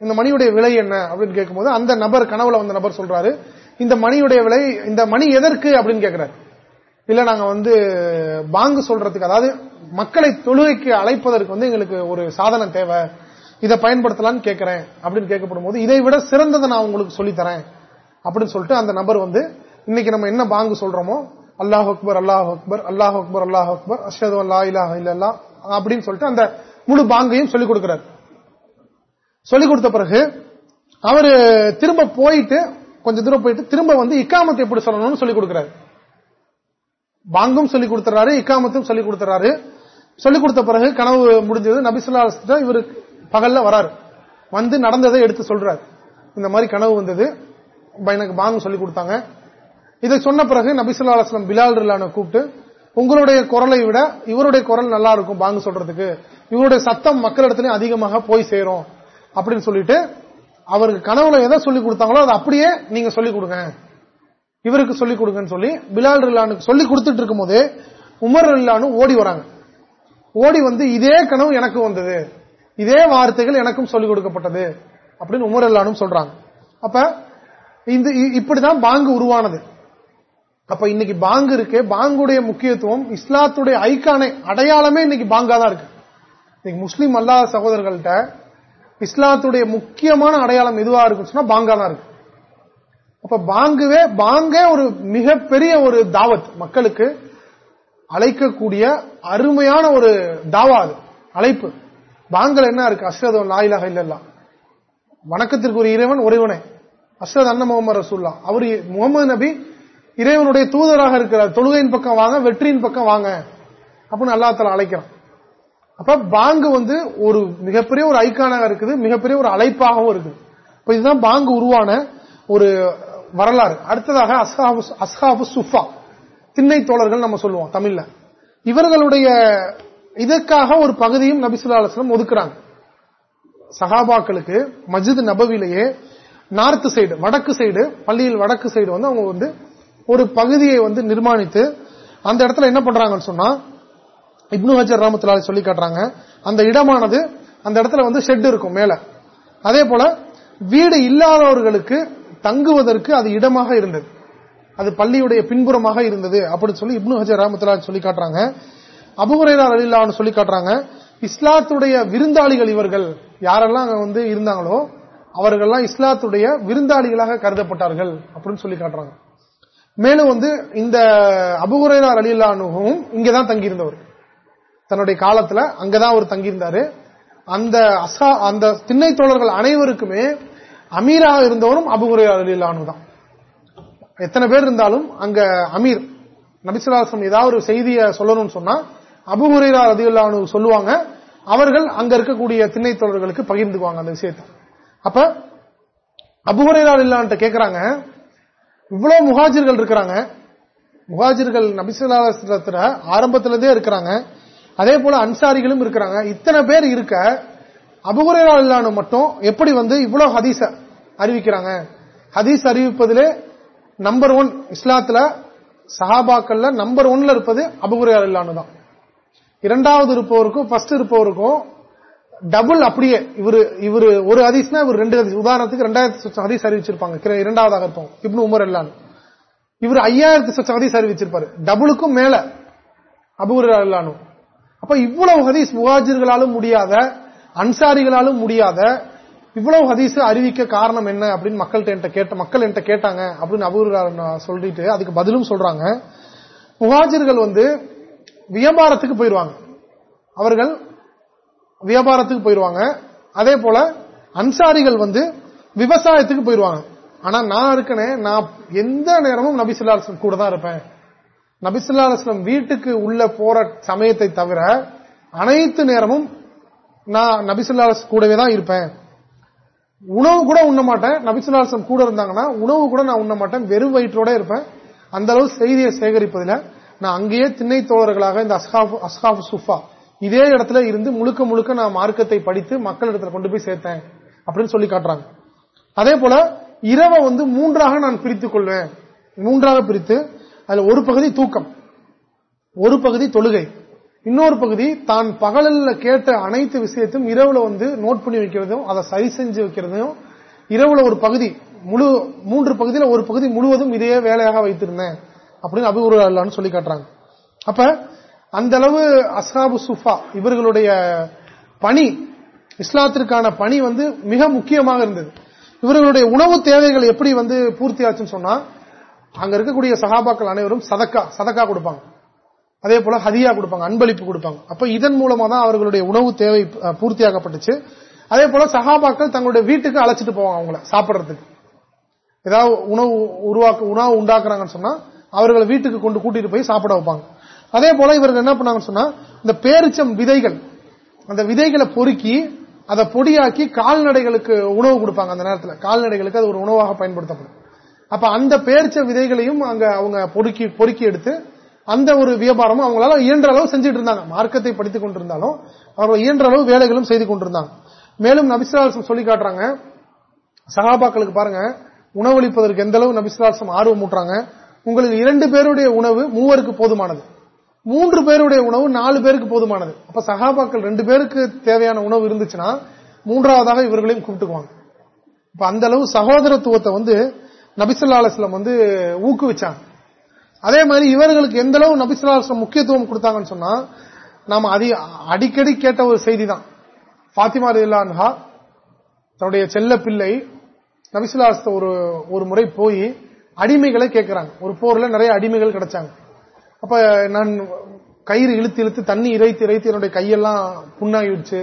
இந்த மணியுடைய விலை என்ன? அப்படின்னு கேட்கும்போது அந்த நபர் கனவுல வந்த நபர் சொல்றாரு இந்த மணியுடைய விலை இந்த மணி எதற்கு? அப்படின்னு கேட்கிறாரு. இல்ல நாங்க வந்து பாங்கு சொல்றதுக்கு அதாவது மக்களை தொழுகைக்கு அழைப்பதற்கு வந்து எங்களுக்கு ஒரு சாதனம் தேவை. இதை பயன்படுத்தலாம்னு கேட்கிறேன் அப்படின்னு கேட்கப்படும் போது இதை விட சிறந்ததை நான் உங்களுக்கு சொல்லித்தரேன் அப்படின்னு சொல்லிட்டு அந்த நபர் வந்து இன்னைக்கு நம்ம என்ன பாங்கு சொல்றோமோ அல்லாஹ் அக்பர் அல்லாஹ் அக்பர் அல்லாஹ் அக்பர் அல்லாஹ் அக்பர் அஷது அல்லா இலாஹ் இல்லல்லா அப்படின்னு சொல்லிட்டு அந்த முழு பாங்கையும் சொல்லிக் கொடுக்கிறார். சொல்லிக் கொடுத்த பிறகு அவரு திரும்ப போயிட்டு கொஞ்ச தூரம் போயிட்டு திரும்ப வந்து இக்காமத்தை எப்படி சொல்லணும்னு சொல்லிக் கொடுக்கிறாரு பாங்கும் சொல்லிக் கொடுத்துறாரு இக்காமத்தும் சொல்லிக் கொடுத்துறாரு சொல்லிக் கொடுத்த பிறகு கனவு முடிஞ்சது நபிசுல்லா இவர் பகல்ல வராரு. வந்து நடந்ததை எடுத்து சொல்றாரு. இந்த மாதிரி கனவு வந்தது. எனக்கு பாங்கு சொல்லிக் கொடுத்தாங்க இதை சொன்ன பிறகு நபிசுல்லா அலுவலம் பிலால் ரிலான கூப்பிட்டு உங்களுடைய குரலை விட இவருடைய குரல் நல்லா இருக்கும் பாங்கு சொல்றதுக்கு. இவருடைய சத்தம் மக்களிடத்திலே அதிகமாக போய் சேரும். அப்படின்னு சொல்லிட்டு அவருக்கு கனவுல எதை சொல்லிக் கொடுத்தாங்களோ அதை அப்படியே நீங்க சொல்லிக் கொடுங்க. இவருக்கு சொல்லிக் கொடுங்கன்னு சொல்லி பிலால் ரில்லானுக்கு சொல்லி கொடுத்துட்டு இருக்கும் உமர் ரில்லானு ஓடி வராங்க. ஓடி வந்து இதே கனவு எனக்கு வந்தது. இதே வார்த்தைகள் எனக்கும் சொல்லிக் கொடுக்கப்பட்டது அப்படின்னு உமர் அல்லானும் சொல்றாங்க. அப்ப இந்த இப்படிதான் பாங்கு உருவானது. அப்ப இன்னைக்கு பாங்கு இருக்கு பாங்குடைய முக்கியத்துவம் இஸ்லாத்துடைய ஐக்கானை அடையாளமே இன்னைக்கு பாங்கா தான் இருக்கு. இன்னைக்கு முஸ்லீம் அல்லாத சகோதரர்கள்ட்ட இஸ்லாத்துடைய முக்கியமான அடையாளம் எதுவா இருக்குன்னு சொன்னா பாங்கா தான் இருக்கு. அப்ப பாங்குவே பாங்கே ஒரு மிகப்பெரிய ஒரு தாவத் மக்களுக்கு அழைக்கக்கூடிய அருமையான ஒரு தாவா அது அழைப்பு. பாங்கல் என்ன இருக்கு? அஸ்ரதம் லாயிலாக இல்லல்லாம் வணக்கத்திற்கு ஒரு இறைவன் ஒருவனே. அஸ்ரத் அண்ண முகமது ரசூல்லா அவர் முகமது நபி இறைவனுடைய தூதராக இருக்கிறார். தொழுகையின் பக்கம் வாங்க வெற்றியின் பக்கம் வாங்க. அப்படின்னு அல்லா தலா அழைக்கிறான். அப்ப பாங்கு வந்து ஒரு மிகப்பெரிய ஒரு ஐக்கானாக இருக்குது மிகப்பெரிய ஒரு அழைப்பாகவும் இருக்குது. இப்ப இதுதான் பாங்கு உருவான ஒரு வரலாறு. அடுத்ததாக அஸ்ஹாபு அஸ்ஹாபு சுஃபா திண்ணை தோழர்கள் நம்ம சொல்லுவோம் தமிழ்ல. இவர்களுடைய இதற்காக ஒரு பகுதியும் நபிசுல்லா அலுவலம் ஒதுக்குறாங்க. சகாபாக்களுக்கு மஜித் நபவிலேயே நார்த்து சைடு வடக்கு சைடு பள்ளியில் வடக்கு சைடு வந்து அவங்க வந்து ஒரு பகுதியை வந்து நிர்மாணித்து அந்த இடத்துல என்ன பண்றாங்கன்னு சொன்னா இப்னு ஹஜர் ராமத்துலாலி சொல்லி காட்டுறாங்க. அந்த இடமானது அந்த இடத்துல வந்து ஷெட் இருக்கும் மேல. அதே போல வீடு இல்லாதவர்களுக்கு தங்குவதற்கு அது இடமாக இருந்தது. அது பள்ளியுடைய பின்புறமாக இருந்தது அப்படின்னு சொல்லி இப்னு ஹஜர் ராமத்துலாலி சொல்லி காட்டுறாங்க. அபுகுரேரா அலில்லான்னு சொல்லி காட்டுறாங்க. இஸ்லாத்துடைய விருந்தாளிகள் இவர்கள் யாரெல்லாம் அங்க வந்து இருந்தாங்களோ அவர்கள்லாம் இஸ்லாத்துடைய விருந்தாளிகளாக கருதப்பட்டார்கள் அப்படின்னு சொல்லி காட்டுறாங்க. மேலும் வந்து இந்த அபுகுரேரா அலில்லானுவும் இங்கதான் தங்கியிருந்தவர். தன்னுடைய காலத்துல அங்கதான் அவர் தங்கியிருந்தாரு. அந்த அசா அந்த திண்ணை தோழர்கள் அனைவருக்குமே அமீராக இருந்தவரும் அபுகுரேரா தான். எத்தனை பேர் இருந்தாலும் அங்க அமீர் நபிசுலாசம் ஏதாவது ஒரு செய்தியை சொல்லணும்னு சொன்னா அபுஹுரேரா ரதியுல்லானு சொல்லுவாங்க. அவர்கள் அங்க இருக்கக்கூடிய திண்ணை தோழர்களுக்கு பகிர்ந்துக்குவாங்க அந்த விஷயத்தை. அப்ப அபுஹுரேரா இல்லான்ட்டு கேக்குறாங்க இவ்வளவு முகாஜிர்கள் இருக்கிறாங்க. முகாஜிர்கள் நபிசுலாசத்துல ஆரம்பத்திலதே இருக்கிறாங்க. அதே போல அன்சாரிகளும் இருக்கிறாங்க. இத்தனை பேர் இருக்க அபுகுரேரா மட்டும் எப்படி வந்து இவ்வளவு ஹதீஸ அறிவிக்கிறாங்க? ஹதீஸ் அறிவிப்பதிலே நம்பர் ஒன் இஸ்லாத்துல சஹாபாக்கள்ல நம்பர் ஒன்ல இருப்பது அபுகுரையார் தான். இரண்டாவது இருப்பவருக்கும் ஃபர்ஸ்ட் இருப்பவருக்கும் டபுள் அப்படியே இவரு இவரு ஒரு ஹதீஸ்னா இவர் ரெண்டு ஹதீஸ். உதாரணத்துக்கு ரெண்டாயிரத்தி ஹதீஸ் அறிவிச்சிருப்பாங்க. இரண்டாவதாக இருப்போம். இப்னு உமர் இல்லான்னு இவர் ஐயாயிரத்தி சொச்சம் ஹதீஸ் அறிவிச்சிருப்பாரு. டபுளுக்கும் மேல அபுகுரையார் அப்ப இவ்வளவு ஹதீஸ் முகாஜிர்களாலும் முடியாத அன்சாரிகளாலும் முடியாத இவ்வளவு ஹதீஸ் அறிவிக்க காரணம் என்ன அப்படின்னு மக்கள்கிட்ட கேட்ட மக்கள் என்கிட்ட கேட்டாங்க அப்படின்னு அபூர் சொல்லிட்டு அதுக்கு பதிலும் சொல்றாங்க. முகாஜிர்கள் வந்து வியாபாரத்துக்கு போயிருவாங்க. அவர்கள் வியாபாரத்துக்கு போயிருவாங்க. அதே போல அன்சாரிகள் வந்து விவசாயத்துக்கு போயிருவாங்க. ஆனா நான் இருக்கனே நான் எந்த நேரமும் நபிசுல்லா கூட தான் இருப்பேன். நபிசுல்லா அலுவலம் வீட்டுக்கு உள்ள போற சமயத்தை தவிர அனைத்து நேரமும் நான் நபிசுல்லா கூடவே தான் இருப்பேன். உணவு கூட உண்ண மாட்டேன். நபிசுல்லாசம் கூட இருந்தாங்கன்னா உணவு கூட நான் உண்ண மாட்டேன். வெறும் வயிற்றோட இருப்பேன். அந்த அளவு செய்தியை சேகரிப்பதில் நான் அங்கேயே திண்ணை தோழர்களாக இந்த அஸ்காஃப் அஸ்காஃப் சுஃபா இதே இடத்துல இருந்து முழுக்க முழுக்க நான் மார்க்கத்தை படித்து மக்கள் இடத்துல கொண்டு போய் சேர்த்தேன் அப்படின்னு சொல்லி காட்டுறாங்க. அதே போல இரவை வந்து மூன்றாக நான் பிரித்துக் கொள்வேன். மூன்றாக பிரித்து அதுல ஒரு பகுதி தூக்கம் ஒரு பகுதி தொழுகை இன்னொரு பகுதி தான் பகலில் கேட்ட அனைத்து விஷயத்தையும் இரவுல வந்து நோட் பண்ணி வைக்கிறதும் அதை சரி செஞ்சு வைக்கிறதையும் இரவுல ஒரு பகுதி முழு மூன்று பகுதியில் ஒரு பகுதி முழுவதும் இதையே வேலையாக வைத்திருந்தேன் அப்படின்னு அபிகுரு சொல்லி காட்டுறாங்க. அப்ப அந்த அளவு அசாபு சுஃபா இவர்களுடைய பணி இஸ்லாத்திற்கான பணி வந்து மிக முக்கியமாக இருந்தது. இவர்களுடைய உணவு தேவைகள் எப்படி வந்து பூர்த்தி ஆச்சுன்னு சொன்னா அங்க இருக்கக்கூடிய சகாபாக்கள் அனைவரும் சதக்கா சதக்கா கொடுப்பாங்க. அதே போல ஹதியா கொடுப்பாங்க அன்பளிப்பு கொடுப்பாங்க. அப்ப இதன் மூலமா தான் அவர்களுடைய உணவு தேவை பூர்த்தியாக்கப்பட்டுச்சு. அதே போல சகாபாக்கள் தங்களுடைய வீட்டுக்கு அழைச்சிட்டு போவாங்க அவங்கள சாப்பிடறதுக்கு. ஏதாவது உணவு உருவாக்க உணவு உண்டாக்குறாங்கன்னு சொன்னா அவர்களை வீட்டுக்கு கொண்டு கூட்டிட்டு போய் சாப்பிட வைப்பாங்க. அதே போல இவர்கள் என்ன பண்ணாங்கன்னு சொன்னா இந்த பேரிச்சம் விதைகள் அந்த விதைகளை பொறுக்கி அதை பொடியாக்கி கால்நடைகளுக்கு உணவு கொடுப்பாங்க அந்த நேரத்தில். கால்நடைகளுக்கு அது ஒரு உணவாக பயன்படுத்தப்படும். அப்ப அந்த பேரிச்ச விதைகளையும் அங்க அவங்க பொறுக்கி பொறுக்கி எடுத்து அந்த ஒரு வியாபாரமும் அவங்களால இயன்ற அளவு செஞ்சுட்டு இருந்தாங்க. மார்க்கத்தை படித்துக் கொண்டிருந்தாலும் அவர்கள் இயன்ற அளவு வேலைகளும் செய்து கொண்டிருந்தாங்க. மேலும் நபிசுலாசம் சொல்லி காட்டுறாங்க சகாபாக்களுக்கு பாருங்க உணவளிப்பதற்கு எந்த அளவு நபிசுலாசம் ஆர்வம் ஊட்டுறாங்க உங்களுக்கு இரண்டு பேருடைய உணவு மூவருக்கு போதுமானது. மூன்று பேருடைய உணவு நாலு பேருக்கு போதுமானது. அப்ப சகாபாக்கள் ரெண்டு பேருக்கு தேவையான உணவு இருந்துச்சுன்னா மூன்றாவதாக இவர்களையும் கூப்பிட்டுக்குவாங்க. இப்ப அந்த அளவு சகோதரத்துவத்தை வந்து நபிசுல்லாஸ்லம் வந்து ஊக்குவிச்சாங்க. அதே மாதிரி இவர்களுக்கு எந்த அளவு நபிசுல்லாஸ்லம் முக்கியத்துவம் கொடுத்தாங்கன்னு சொன்னா அதி அடிக்கடி கேட்ட ஒரு செய்தி தான் பாத்திமா இல்லான்ஹா தன்னுடைய செல்ல பிள்ளை நபிசுல்லாஸ்த ஒரு ஒரு முறை போய் அடிமைகளை கேட்கிறாங்க ஒரு போர்ல நிறைய அடிமைகள் கிடைச்சாங்க. அப்ப நான் கயிறு இழுத்து இழுத்து தண்ணி இறைத்து இறைத்து என்னுடைய கையெல்லாம் புண்ணாகிடுச்சு.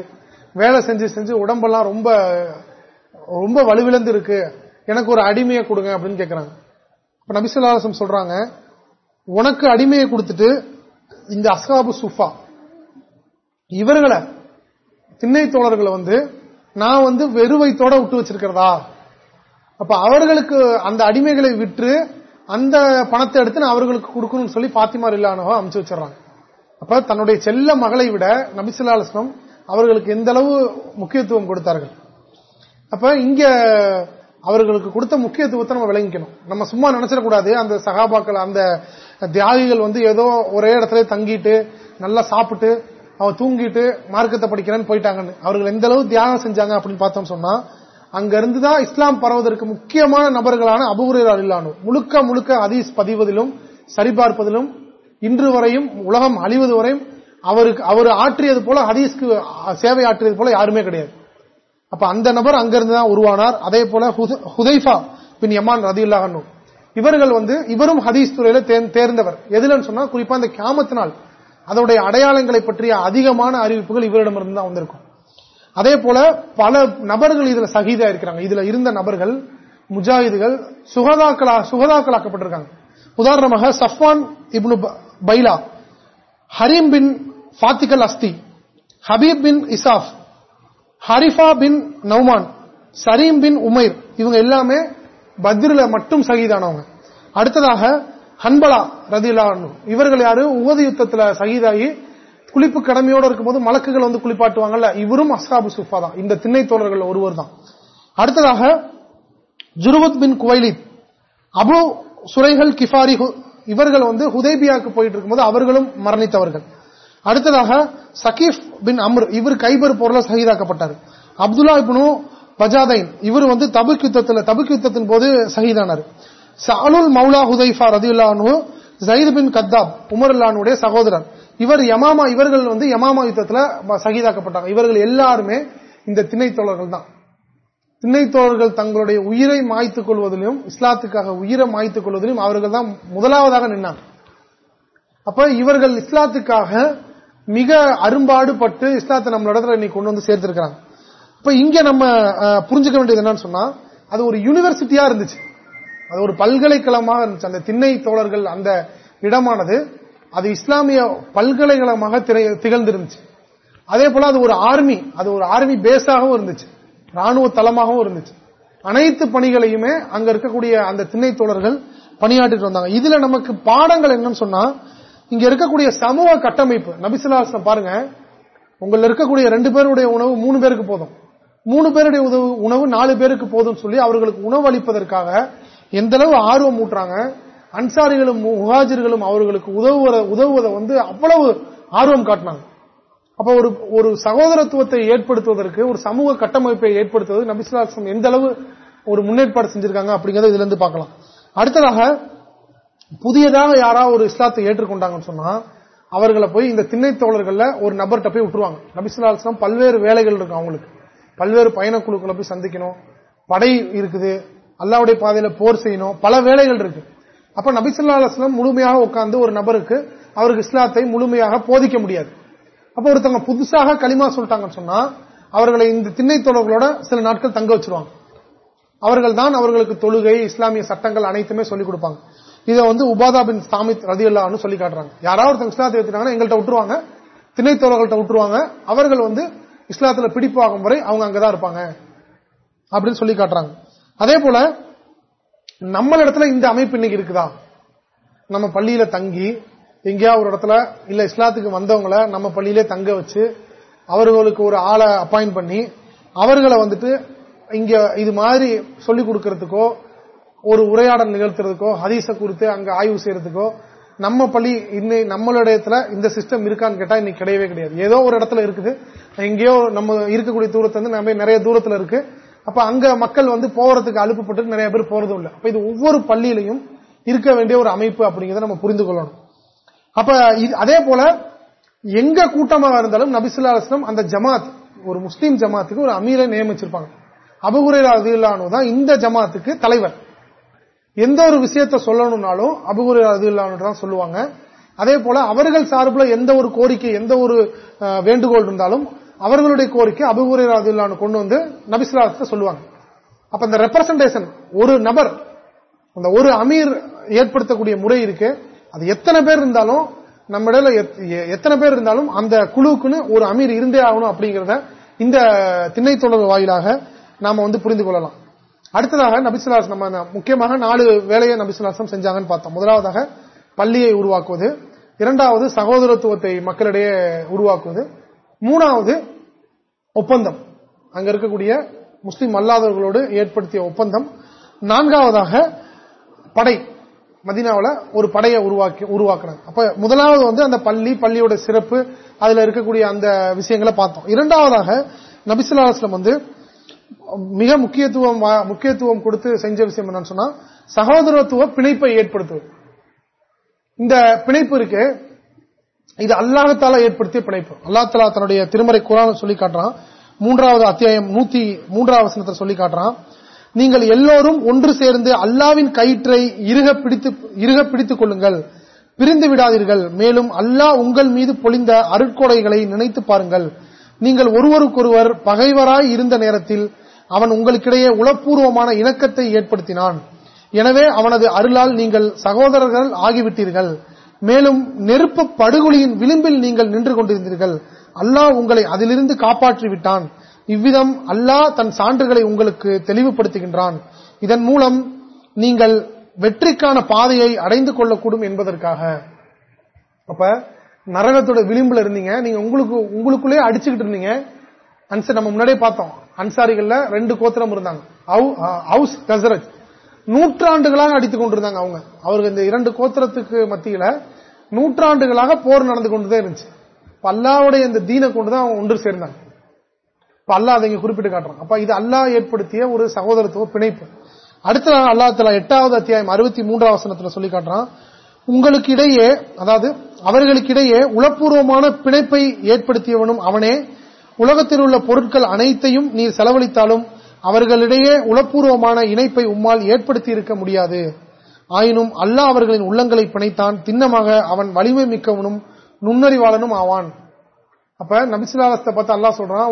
வேலை செஞ்சு செஞ்சு உடம்பெல்லாம் ரொம்ப ரொம்ப வலுவிழந்து இருக்கு எனக்கு ஒரு அடிமையை கொடுங்க அப்படின்னு கேட்கிறாங்க இப்ப நபிசுல்லாசம் சொல்றாங்க உனக்கு அடிமையை கொடுத்துட்டு இந்த அஸ்காபு சுஃபா இவர்களை திண்ணை தோழர்களை வந்து நான் வந்து வெறுவைத்தோட விட்டு வச்சிருக்கிறதா? அப்ப அவர்களுக்கு அந்த அடிமைகளை விற்று அந்த பணத்தை எடுத்து நான் அவர்களுக்கு கொடுக்கணும்னு சொல்லி பாத்திமார் இல்லானவோ அமைச்சு வச்சிடறாங்க. அப்ப தன்னுடைய செல்ல மகளை விட நபிசுல்லாஸ்லம் அவர்களுக்கு எந்த அளவு முக்கியத்துவம் கொடுத்தார்கள்? அப்ப இங்க அவர்களுக்கு கொடுத்த முக்கியத்துவத்தை நம்ம விளங்கிக்கணும். நம்ம சும்மா நினைச்சிடக்கூடாது. அந்த சகாபாக்கள் அந்த தியாகிகள் வந்து ஏதோ ஒரே இடத்துல தங்கிட்டு நல்லா சாப்பிட்டு அவன் தூங்கிட்டு மார்க்கத்தை படிக்கிறேன்னு போயிட்டாங்கன்னு. அவர்கள் எந்த அளவு தியாகம் செஞ்சாங்க அப்படின்னு பார்த்தோம் சொன்னா அங்க தான் இஸ்லாம் பரவதற்கு முக்கியமான நபர்களான அபுகுரர் அல்லானு முழுக்க முழுக்க அதீஸ் பதிவதிலும் சரிபார்ப்பதிலும் இன்று வரையும் உலகம் அழிவது வரையும் அவருக்கு அவர் ஆற்றியது போல ஹதீஸ்க்கு சேவை ஆற்றியது போல யாருமே கிடையாது. அப்ப அந்த நபர் அங்கிருந்து தான் உருவானார். அதே போல ஹுதைஃபா பின் யமான் ரதி இவர்கள் வந்து இவரும் ஹதீஸ் துறையில தேர்ந்தவர். எதுலன்னு சொன்னா குறிப்பா இந்த கியாமத்தினால் அதனுடைய அடையாளங்களை பற்றிய அதிகமான அறிவிப்புகள் இவரிடமிருந்து தான் வந்திருக்கும். அதே போல பல நபர்கள் இதுல சகிதா இருக்கிறாங்க. இதுல இருந்த நபர்கள் முஜாஹிதுகள் சுகதாக்களா சுகதாக்களாக்கப்பட்டிருக்காங்க. உதாரணமாக சஃப்வான் இப்னு பைலா ஹரீம் பின் ஃபாத்திகல் அஸ்தி ஹபீப் பின் இசாஃப் ஹரிஃபா பின் நௌமான் சரீம் பின் உமைர் இவங்க எல்லாமே பத்ரில மட்டும் சகிதானவங்க. அடுத்ததாக ஹன்பலா ரதிலா இவர்கள் யாரு? உகதி யுத்தத்துல சகிதாகி குளிப்பு கடமையோடு இருக்கும்போது மலக்குகள் வந்து குளிப்பாட்டுவாங்கல்ல இவரும் அஸ்ஹாபு சுஃபா தான். இந்த திண்ணை தோழர்கள் ஒருவர் தான். அடுத்ததாக ஜுருவத் பின் குவைலித் அபு சுரைகள் கிஃபாரி இவர்கள் வந்து ஹுதைபியாக்கு போயிட்டு இருக்கும்போது அவர்களும் மரணித்தவர்கள். அடுத்ததாக சகீப் பின் அம்ர் இவர் கைபர் போர்ல சகிதாக்கப்பட்டார். அப்துல்லா இப்னு பஜாதைன் இவர் வந்து தபுக் யுத்தத்தில் தபுக் யுத்தத்தின் போது சகிதானார். சாலுல் மௌலா ஹுதைஃபா ரதியுல்லானு ஜயித் பின் கத்தாப் உமர் அல்லானுடைய சகோதரர். இவர் யமாமா இவர்கள் வந்து யமாமா யுத்தத்தில் சகிதாக்கப்பட்டாங்க. இவர்கள் எல்லாருமே இந்த திணைத்தோழர்கள் தான். திண்ணைத்தோழர்கள் தங்களுடைய உயிரை மாய்த்துக் கொள்வதிலும் இஸ்லாத்துக்காக உயிரை மாய்த்துக் கொள்வதிலும் அவர்கள் தான் முதலாவதாக நின்றார் அப்ப இவர்கள் இஸ்லாத்துக்காக மிக அரும்பாடுபட்டு இஸ்லாத்தை நம்மளோட இன்னைக்கு கொண்டு வந்து சேர்த்திருக்கிறாங்க. இப்ப இங்க நம்ம புரிஞ்சுக்க வேண்டியது என்னன்னு சொன்னா அது ஒரு யூனிவர்சிட்டியா இருந்துச்சு. அது ஒரு பல்கலைக்கழகமாக இருந்துச்சு. அந்த திண்ணை தோழர்கள் அந்த இடமானது அது இஸ்லாமிய பல்கலைக்கழகமாக திகழ்ந்திருந்துச்சு. அதே போல அது ஒரு ஆர்மி அது ஒரு ஆர்மி பேஸாகவும் இருந்துச்சு. ராணுவ தளமாகவும் இருந்துச்சு. அனைத்து பணிகளையுமே அங்க இருக்கக்கூடிய அந்த திண்ணை தோழர்கள் பணியாற்றிட்டு வந்தாங்க. இதுல நமக்கு பாடங்கள் என்னன்னு சொன்னா இங்க இருக்கக்கூடிய சமூக கட்டமைப்பு நபிசுல்லாசம் பாருங்க உங்கள இருக்கக்கூடிய ரெண்டு பேருடைய உணவு மூணு பேருக்கு போதும். மூணு பேருடைய உதவு உணவு நாலு பேருக்கு போதும் சொல்லி அவர்களுக்கு உணவு அளிப்பதற்காக எந்த அளவு ஆர்வம் ஊட்டுறாங்க அன்சாரிகளும் முகாஜர்களும் அவர்களுக்கு உதவுவதை வந்து அவ்வளவு ஆர்வம் காட்டினாங்க. அப்ப ஒரு ஒரு சகோதரத்துவத்தை ஏற்படுத்துவதற்கு ஒரு சமூக கட்டமைப்பை ஏற்படுத்துவது நபிசுலாசம் எந்த அளவு ஒரு முன்னேற்பாடு செஞ்சிருக்காங்க அப்படிங்கறத இதுல இருந்து பார்க்கலாம். அடுத்ததாக புதியதாக யாராவது ஒரு இஸ்லாத்தை ஏற்றுக்கொண்டாங்கன்னு சொன்னா அவர்களை போய் இந்த திண்ணை தோழர்கள்ல ஒரு நபர்கிட்ட போய் விட்டுருவாங்க. நபிசுல்லாஸ்லாம் பல்வேறு வேலைகள் இருக்கு அவங்களுக்கு. பல்வேறு பயணக்குழுக்களை போய் சந்திக்கணும். படை இருக்குது. அல்லாவுடைய பாதையில போர் செய்யணும். பல வேலைகள் இருக்கு. அப்ப நபிசுல்லா அலுவலம் முழுமையாக உட்கார்ந்து ஒரு நபருக்கு அவருக்கு இஸ்லாத்தை முழுமையாக போதிக்க முடியாது. அப்ப ஒருத்தவங்க புதுசாக களிமா சொல்லிட்டாங்கன்னு சொன்னா அவர்களை இந்த திண்ணை தொடர்களோட சில நாட்கள் தங்க வச்சிருவாங்க. அவர்கள் தான் அவர்களுக்கு தொழுகை இஸ்லாமிய சட்டங்கள் அனைத்துமே சொல்லிக் கொடுப்பாங்க. இதை வந்து உபாதா பின் சாமித் ரதி அல்லான்னு சொல்லி காட்டுறாங்க. யாராவது ஒருத்தங்க இஸ்லாத்தை ஏற்றினாங்கன்னா எங்கள்கிட்ட விட்டுருவாங்க. திணைத்தோழர்கள்ட்ட விட்டுருவாங்க. அவர்கள் வந்து இஸ்லாத்துல பிடிப்பாகும் வரை அவங்க அங்கதான் இருப்பாங்க. அப்படின்னு சொல்லி காட்டுறாங்க. அதே போல நம்ம இடத்துல இந்த அமைப்பு இன்னைக்கு இருக்குதா? நம்ம பள்ளியில தங்கி எங்கேயாவது ஒரு இடத்துல இல்ல இஸ்லாத்துக்கு வந்தவங்களை நம்ம பள்ளியிலே தங்க வச்சு அவர்களுக்கு ஒரு ஆளை அப்பாயிண்ட் பண்ணி அவர்களை வந்துட்டு இங்க இது மாதிரி சொல்லிக் கொடுக்கறதுக்கோ ஒரு உரையாடல் நிகழ்த்துறதுக்கோ ஹதீச குறித்து அங்க ஆய்வு செய்யறதுக்கோ நம்ம பள்ளி இன்னை நம்மளோட இடத்துல இந்த சிஸ்டம் இருக்கான்னு கேட்டா இன்னைக்கு கிடையவே கிடையாது. ஏதோ ஒரு இடத்துல இருக்குது. எங்கேயோ நம்ம இருக்கக்கூடிய தூரத்துல இருந்து நம்ம நிறைய தூரத்துல இருக்கு. அப்ப அங்க மக்கள் வந்து போறதுக்கு அழுப்புப்பட்டு நிறைய பேர் போறதும் இல்லை. அப்ப இது ஒவ்வொரு பள்ளியிலையும் இருக்க வேண்டிய ஒரு அமைப்பு அப்படிங்கறத நம்ம புரிந்து கொள்ளணும். அப்ப அதே போல எங்க கூட்டமாக இருந்தாலும் நபிசுல்லா அந்த ஜமாத் ஒரு முஸ்லீம் ஜமாத்துக்கு ஒரு அமீரை நியமிச்சிருப்பாங்க. அபுகுரே அதில்லானு தான் இந்த ஜமாத்துக்கு தலைவர். எந்த ஒரு விஷயத்த சொல்லணும்னாலும் அபுகுரு அதில்லானு தான் சொல்லுவாங்க. அதே போல அவர்கள் சார்பில் எந்த ஒரு கோரிக்கை எந்த ஒரு வேண்டுகோள் இருந்தாலும் அவர்களுடைய கோரிக்கை அபுகுரே இல்லான்னு கொண்டு வந்து நபிசுலாத்த சொல்லுவாங்க. அப்ப இந்த ரெப்ரசன்டேஷன் ஒரு நபர் அந்த ஒரு அமீர் ஏற்படுத்தக்கூடிய முறை இருக்கு. அது எத்தனை பேர் இருந்தாலும் நம்ம இடையில எத்தனை பேர் இருந்தாலும் அந்த குழுவுக்குன்னு ஒரு அமீர் இருந்தே ஆகணும் அப்படிங்கறத இந்த திண்ணை தொடர்பு வாயிலாக நாம வந்து புரிந்து கொள்ளலாம். அடுத்ததாக நபிசுலாஸ் நம்ம முக்கியமாக நாலு வேலையை நபிசுலாசம் செஞ்சாங்கன்னு பார்த்தோம். முதலாவதாக பள்ளியை உருவாக்குவது இரண்டாவது சகோதரத்துவத்தை மக்களிடையே உருவாக்குவது மூணாவது ஒப்பந்தம். அங்க இருக்கக்கூடிய முஸ்லீம் அல்லாதவர்களோடு ஏற்படுத்திய ஒப்பந்தம். நான்காவதாக படை. மதினாவில் ஒரு படையை உருவாக்கி உருவாக்குறாங்க. அப்ப முதலாவது வந்து அந்த பள்ளி பள்ளியோட சிறப்பு அதுல இருக்கக்கூடிய அந்த விஷயங்களை பார்த்தோம். இரண்டாவதாக நபிசுல்லா வந்து மிக முக்கியத்துவம் முக்கியத்துவம் கொடுத்து செஞ்ச விஷயம் என்னன்னு சொன்னா சகோதரத்துவ பிணைப்பை ஏற்படுத்துவது. இந்த பிணைப்பு இருக்கு. இது அல்லாஹத்தால ஏற்படுத்திய பிணைப்பு. அல்லா தலா தன்னுடைய திருமறை குரான் சொல்லி காட்டுறான். மூன்றாவது அத்தியாயம் நூத்தி மூன்றாவது வசனத்தை சொல்லி காட்டுறான். நீங்கள் எல்லோரும் ஒன்று சேர்ந்து அல்லாவின் கயிற்றை இருக பிடித்து இருக பிடித்துக் கொள்ளுங்கள். பிரிந்து விடாதீர்கள். மேலும் அல்லாஹ் உங்கள் மீது பொழிந்த அருட்கொடைகளை நினைத்து பாருங்கள். நீங்கள் ஒருவருக்கொருவர் பகைவராய் இருந்த நேரத்தில் அவன் உங்களுக்கிடையே உளப்பூர்வமான இணக்கத்தை ஏற்படுத்தினான். எனவே அவனது அருளால் நீங்கள் சகோதரர்கள் ஆகிவிட்டீர்கள். மேலும் நெருப்பு படுகொலியின் விளிம்பில் நீங்கள் நின்று கொண்டிருந்தீர்கள். அல்லாஹ் உங்களை அதிலிருந்து காப்பாற்றி விட்டான் இவ்விதம் அல்லாஹ் தன் சான்றுகளை உங்களுக்கு தெளிவுபடுத்துகின்றான். இதன் மூலம் நீங்கள் வெற்றிக்கான பாதையை அடைந்து கொள்ளக்கூடும் என்பதற்காக. அப்ப நரகத்தோட விளிம்புல இருந்தீங்க. நீங்க உங்களுக்கு உங்களுக்குள்ளே அடிச்சுக்கிட்டு இருந்தீங்க. அன்சர் நம்ம முன்னாடியே பார்த்தோம். அன்சாரிகள்ல ரெண்டு கோத்திரம் இருந்தாங்க. ஹவுஸ் கசரத். நூற்றாண்டுகளாக அடித்துக் கொண்டிருந்தாங்க அவங்க. அவருக்கு இந்த இரண்டு கோத்திரத்துக்கு மத்தியில நூற்றாண்டுகளாக போர் நடந்து கொண்டுதான் இருந்துச்சு. பல்லாவுடைய இந்த தீனை கொண்டுதான் அவங்க ஒன்று சேர்ந்தாங்க. இப்ப அல்லா அதை குறிப்பிட்டு காட்டுறான். அப்ப இது அல்லா ஏற்படுத்திய ஒரு சகோதரத்துவ பிணைப்பு. அடுத்த அல்லா தலா எட்டாவது அத்தியாயம் அறுபத்தி மூன்றாம் வசனத்துல சொல்லி காட்டுறான். உங்களுக்கு இடையே அதாவது அவர்களுக்கிடையே உளப்பூர்வமான பிணைப்பை ஏற்படுத்தியவனும் அவனே. உலகத்தில் உள்ள பொருட்கள் அனைத்தையும் நீர் செலவழித்தாலும் அவர்களிடையே உளப்பூர்வமான இணைப்பை உம்மால் ஏற்படுத்தி இருக்க முடியாது. ஆயினும் அல்லாஹ் அவர்களின் உள்ளங்களை பிணைத்தான். திண்ணமாக அவன் வலிமை மிக்கவனும் நுண்ணறிவாளனும் ஆவான். அப்ப நபிசுலாலத்தை பார்த்து அல்லா சொல்றான்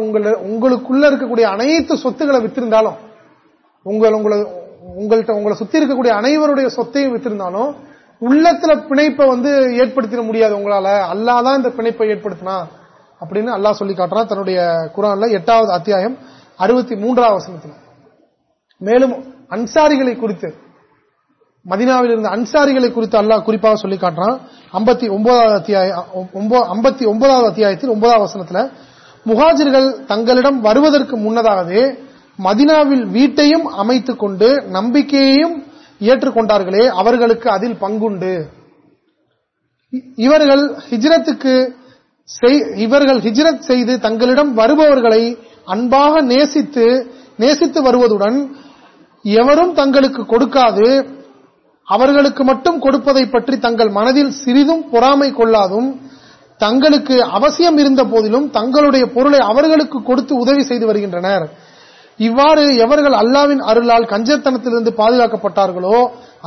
உங்களுக்குள்ள இருக்கக்கூடிய அனைத்து சொத்துக்களை வித்திருந்தாலும் உங்கள் உங்களை உங்கள்கிட்ட உங்களை சுத்தி இருக்கக்கூடிய அனைவருடைய சொத்தையும் வித்திருந்தாலும் உள்ளத்துல பிணைப்பை வந்து ஏற்படுத்திட முடியாது உங்களால. அல்லாதான் இந்த பிணைப்பை ஏற்படுத்தினா அப்படின்னு அல்லாஹ் சொல்லி காட்டுறான் தன்னுடைய குரான்ல எட்டாவது அத்தியாயம் அறுபத்தி மூன்றாவது வசனத்தில். மேலும் அன்சாரிகளை குறித்து மதினாவில் இருந்த அன்சாரிகளை குறித்து அல்லாஹ் குறிப்பாக சொல்லி காட்டுறான். ஐம்பத்தி ஒன்பதாவது அத்தியாயம் ஐம்பத்தி ஒன்பதாவது அத்தியாயத்தில் ஒன்பதாவது வசனத்தில் முகாஜிர்கள் தங்களிடம் வருவதற்கு முன்னதாகவே மதினாவில் வீட்டையும் அமைத்துக் கொண்டு நம்பிக்கையையும் ஏற்றுக்கொண்டார்களே அவர்களுக்கு அதில் பங்குண்டு. இவர்கள் ஹிஜ்ரத்துக்கு இவர்கள் ஹிஜ்ரத் செய்து தங்களிடம் வருபவர்களை அன்பாக நேசித்து நேசித்து வருவதுடன் எவரும் தங்களுக்கு கொடுக்காது அவர்களுக்கு மட்டும் கொடுப்பதை பற்றி தங்கள் மனதில் சிறிதும் பொறாமை கொள்ளாதும் தங்களுக்கு அவசியம் இருந்த போதிலும் தங்களுடைய பொருளை அவர்களுக்கு கொடுத்து உதவி செய்து வருகின்றனர். இவ்வாறு எவர்கள் அல்லாவின் அருளால் கஞ்சத்தனத்திலிருந்து பாதுகாக்கப்பட்டார்களோ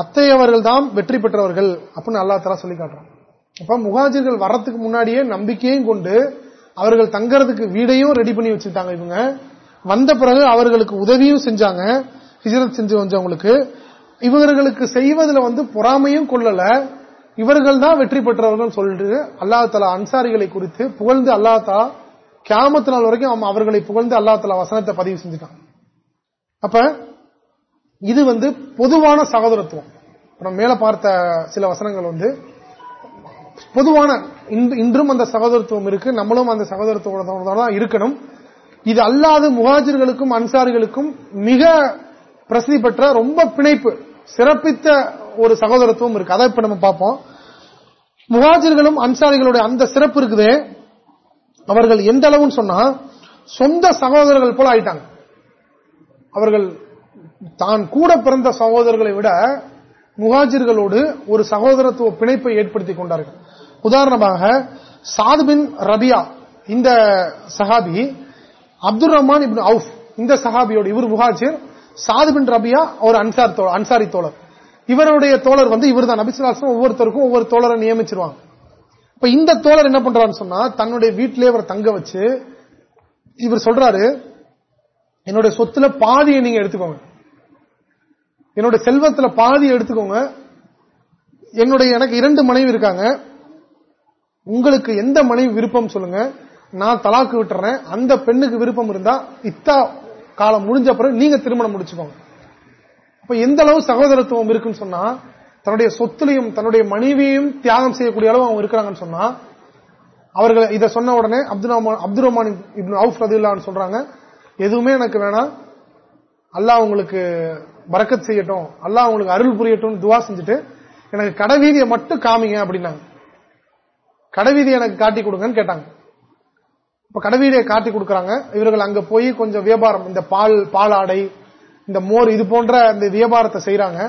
அத்தையவர்கள் தான் வெற்றி பெற்றவர்கள் அப்படின்னு அல்லா தலா சொல்லி காட்டுறான். அப்ப முகாஜிர்கள் வர்றதுக்கு முன்னாடியே நம்பிக்கையும் கொண்டு அவர்கள் தங்கறதுக்கு வீடையும் ரெடி பண்ணி வச்சுட்டாங்க இவங்க. வந்த பிறகு அவர்களுக்கு உதவியும் செஞ்சாங்க. ஹிஜரத் செஞ்சு வந்தவங்களுக்கு. இவர்களுக்கு செய்வதில் வந்து பொறாமையும் கொள்ளல. இவர்கள் தான் வெற்றி பெற்றவர்கள் சொல்லிட்டு அல்லா தலா அன்சாரிகளை குறித்து புகழ்ந்து அல்லா தலா கேமத்து நாள் வரைக்கும் அவர்களை புகழ்ந்து அல்லாத்துல வசனத்தை பதிவு செஞ்சுட்டான். அப்ப இது வந்து பொதுவான சகோதரத்துவம். நம்ம மேல பார்த்த சில வசனங்கள் வந்து பொதுவான இன்றும் அந்த சகோதரத்துவம் இருக்கு நம்மளும் அந்த சகோதரத்துவம் தான் இருக்கணும். இது அல்லாத முகாஜர்களுக்கும் அன்சாரிகளுக்கும் மிக பிரசித்தி பெற்ற ரொம்ப பிணைப்பு சிறப்பித்த ஒரு சகோதரத்துவம் இருக்கு. அதை இப்ப நம்ம பார்ப்போம். முகாஜர்களும் அன்சாரிகளுடைய அந்த சிறப்பு இருக்குதே அவர்கள் எந்த அளவுன்னு சொன்னா சொந்த சகோதரர்கள் போல ஆயிட்டாங்க. அவர்கள் தான் கூட பிறந்த சகோதரர்களை விட முகாஜிர்களோடு ஒரு சகோதரத்துவ பிணைப்பை ஏற்படுத்திக் கொண்டார்கள். உதாரணமாக சாதுபின் ரபியா இந்த சஹாபி அப்துல் ரஹ்மான் இப்னு அவுஃப் இந்த சஹாபியோடு இவர் முகாஜிர் சாதுபின் ரபியா ஒரு அன்சார் அன்சாரி தோழர். இவருடைய தோழர் வந்து இவர் தான் ஒவ்வொருத்தருக்கும் ஒவ்வொரு தோழரை நியமிச்சிருவாங்க. இப்ப இந்த தோழர் என்ன பண்றாருன்னு சொன்னா தன்னுடைய வீட்டிலே அவர் தங்க வச்சு இவர் சொல்றாரு என்னுடைய சொத்துல பாதியை நீங்க எடுத்துக்கோங்க. என்னுடைய செல்வத்துல பாதியை எடுத்துக்கோங்க. என்னுடைய எனக்கு இரண்டு மனைவி இருக்காங்க. உங்களுக்கு எந்த மனைவி விருப்பம் சொல்லுங்க. நான் தலாக்கு விட்டுறேன். அந்த பெண்ணுக்கு விருப்பம் இருந்தா இத்தா காலம் முடிஞ்ச பிறகு நீங்க திருமணம் முடிச்சுக்கோங்க. அப்ப எந்த அளவு சகோதரத்துவம் இருக்குன்னு சொன்னா தன்னுடைய சொத்துலையும் தன்னுடைய மனைவியையும் தியாகம் செய்யக்கூடிய அளவு அவங்க இருக்கிறாங்கன்னு சொன்னா அவர்கள் இதை சொன்ன உடனே அப்துல் அப்துல் ரஹ்மான் இப்னு அவுஃப் ரதில்லான்னு சொல்றாங்க எதுவுமே எனக்கு வேணாம் அல்லாஹ் உங்களுக்கு பறக்கத் செய்யட்டும் அல்லாஹ் உங்களுக்கு அருள் புரியட்டும் துவா செஞ்சுட்டு எனக்கு கடைவீதியை மட்டும் காமிங்க அப்படின்னாங்க. கடைவீதியை எனக்கு காட்டி கொடுங்கன்னு கேட்டாங்க. இப்ப கடைவீதியை காட்டி கொடுக்குறாங்க. இவர்கள் அங்க போய் கொஞ்சம் வியாபாரம் இந்த பால் பாலாடை இந்த மோர் இது போன்ற இந்த வியாபாரத்தை செய்யறாங்க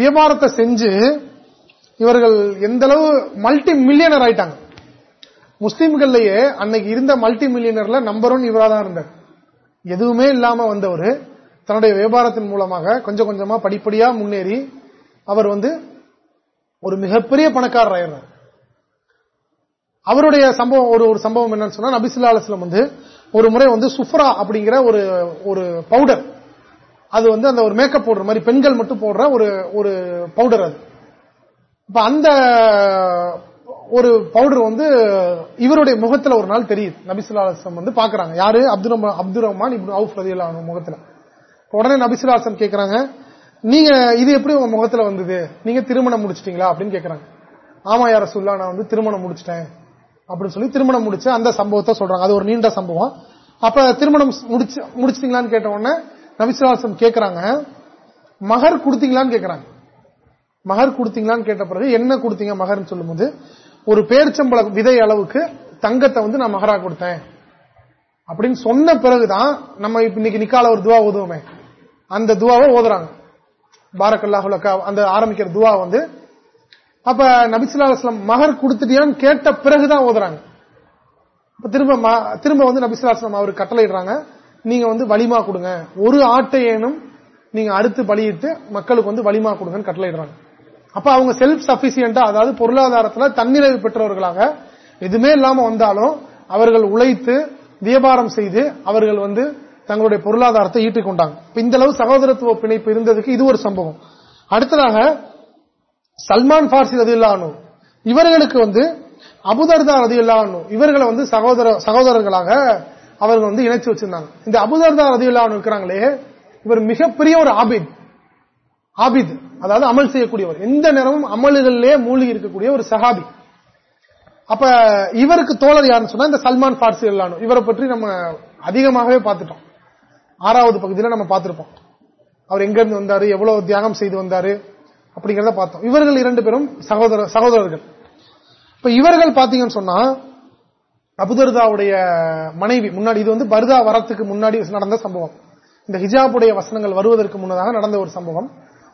வியாபாரத்தை செஞ்சு இவர்கள் எந்த அளவு மல்டி மில்லியனர் ஆயிட்டாங்க. முஸ்லீம்கள்லயே அன்னைக்கு இருந்த மல்டி மில்லியனர்ல நம்பர் ஒன் இவரா தான் இருந்தார். எதுவுமே இல்லாம வந்தவர். தன்னுடைய வியாபாரத்தின் மூலமாக கொஞ்சம் கொஞ்சமா படிப்படியா முன்னேறி அவர் வந்து ஒரு மிகப்பெரிய பணக்காரர் ஆயிடுறார். அவருடைய சம்பவம் ஒரு ஒரு சம்பவம் என்னன்னு சொன்னா நபிசுல்லா அலுவலம் வந்து ஒரு முறை வந்து சுஃப்ரா அப்படிங்கிற ஒரு ஒரு பவுடர் அது வந்து அந்த ஒரு மேக்கப் பவுடர் மாதிரி பெண்கள் மட்டும் போடுற ஒரு ஒரு பவுடர் அது. இப்ப அந்த ஒரு பவுடர் வந்து இவருடைய முகத்துல ஒரு நாள் தெரியுது. நபிசுல்லாசம் வந்து பாக்குறாங்க. யாரு? அப்துல் அப்துல் ரஹ்மான் இப்படி அவுஃப் ரதியல்லா முகத்துல. உடனே நபிசுல்லாசம் கேக்குறாங்க நீங்க இது எப்படி உங்க முகத்துல வந்தது? நீங்க திருமணம் முடிச்சிட்டீங்களா? அப்படின்னு கேக்குறாங்க. ஆமா யார சொல்லா நான் வந்து திருமணம் முடிச்சிட்டேன். அப்படின்னு சொல்லி திருமணம் முடிச்சு அந்த சம்பவத்தை சொல்றாங்க. அது ஒரு நீண்ட சம்பவம். அப்ப திருமணம் முடிச்சு முடிச்சிட்டீங்களான்னு கேட்ட உடனே நபிசுல்லாசம் கேட்கிறாங்க மகர் கொடுத்தீங்களான்னு கேட்கிறாங்க மகர் கொடுத்தீங்களான்னு கேட்ட பிறகு என்ன கொடுத்தீங்க மகர்னு சொல்லும்போது ஒரு பேரிச்சம்பள விதை அளவுக்கு தங்கத்தை வந்து நான் மகரா கொடுத்தேன். அப்படின்னு சொன்ன பிறகுதான் நம்ம இன்னைக்கு நிக்கால ஒரு துவா ஓதுவோமே. அந்த துவாவை ஓதுறாங்க. பாரக்கல்லாஹுலக்கா அந்த ஆரம்பிக்கிற துவா வந்து அப்ப நபிசுல்லா அலுவலம் மகர் கொடுத்துட்டியான்னு கேட்ட பிறகுதான் ஓதுறாங்க. திரும்ப திரும்ப வந்து நபிசுல்லாஸ்லாம் அவர் கட்டளையிடுறாங்க. நீங்க வந்து வலிமா கொடுங்க. ஒரு ஆட்டையேனும் நீங்க அடுத்து பலியிட்டு மக்களுக்கு வந்து வலிமா கொடுங்கன்னு கட்டளையிடுறாங்க. அப்ப அவங்க செல்ஃப் சபிசியண்டா அதாவது பொருளாதாரத்தில் தன்னிறைவு பெற்றவர்களாக எதுவுமே இல்லாம வந்தாலும் அவர்கள் உழைத்து வியாபாரம் செய்து அவர்கள் வந்து தங்களுடைய பொருளாதாரத்தை ஈட்டிக் கொண்டாங்க. இந்த அளவு சகோதரத்துவ பிணைப்பு இருந்ததுக்கு இது ஒரு சம்பவம். அடுத்ததாக சல்மான் பார்சி அது இவர்களுக்கு வந்து அபுதர்தா ரதில்லானு இவர்களை வந்து சகோதர சகோதரர்களாக அவர்கள் வந்து இணைச்சு வச்சிருந்தாங்க. இந்த அபுதர்தா ரதியுல்லா இருக்கிறாங்களே இவர் மிகப்பெரிய ஒரு ஆபித். ஆபித் அதாவது அமல் செய்யக்கூடியவர். எந்த நேரமும் அமல்களிலே மூழ்கி இருக்கக்கூடிய ஒரு சஹாபி. அப்ப இவருக்கு தோழர் யாருன்னு சொன்னா இந்த சல்மான் பார்சி இல்லானு இவரை பற்றி நம்ம அதிகமாகவே பார்த்துட்டோம். ஆறாவது பகுதியில நம்ம பார்த்திருப்போம். அவர் எங்க இருந்து வந்தாரு எவ்வளவு தியாகம் செய்து வந்தாரு அப்படிங்கறத பார்த்தோம். இவர்கள் இரண்டு பேரும் சகோதர சகோதரர்கள். இப்ப இவர்கள் பாத்தீங்கன்னு சொன்னா அபுதர்தாவுடைய மனைவி முன்னாடி இது வந்து பர்தா வரத்துக்கு முன்னாடி நடந்த சம்பவம். இந்த ஹிஜாபுடைய வசனங்கள் வருவதற்கு முன்னதாக நடந்த ஒரு சம்பவம்.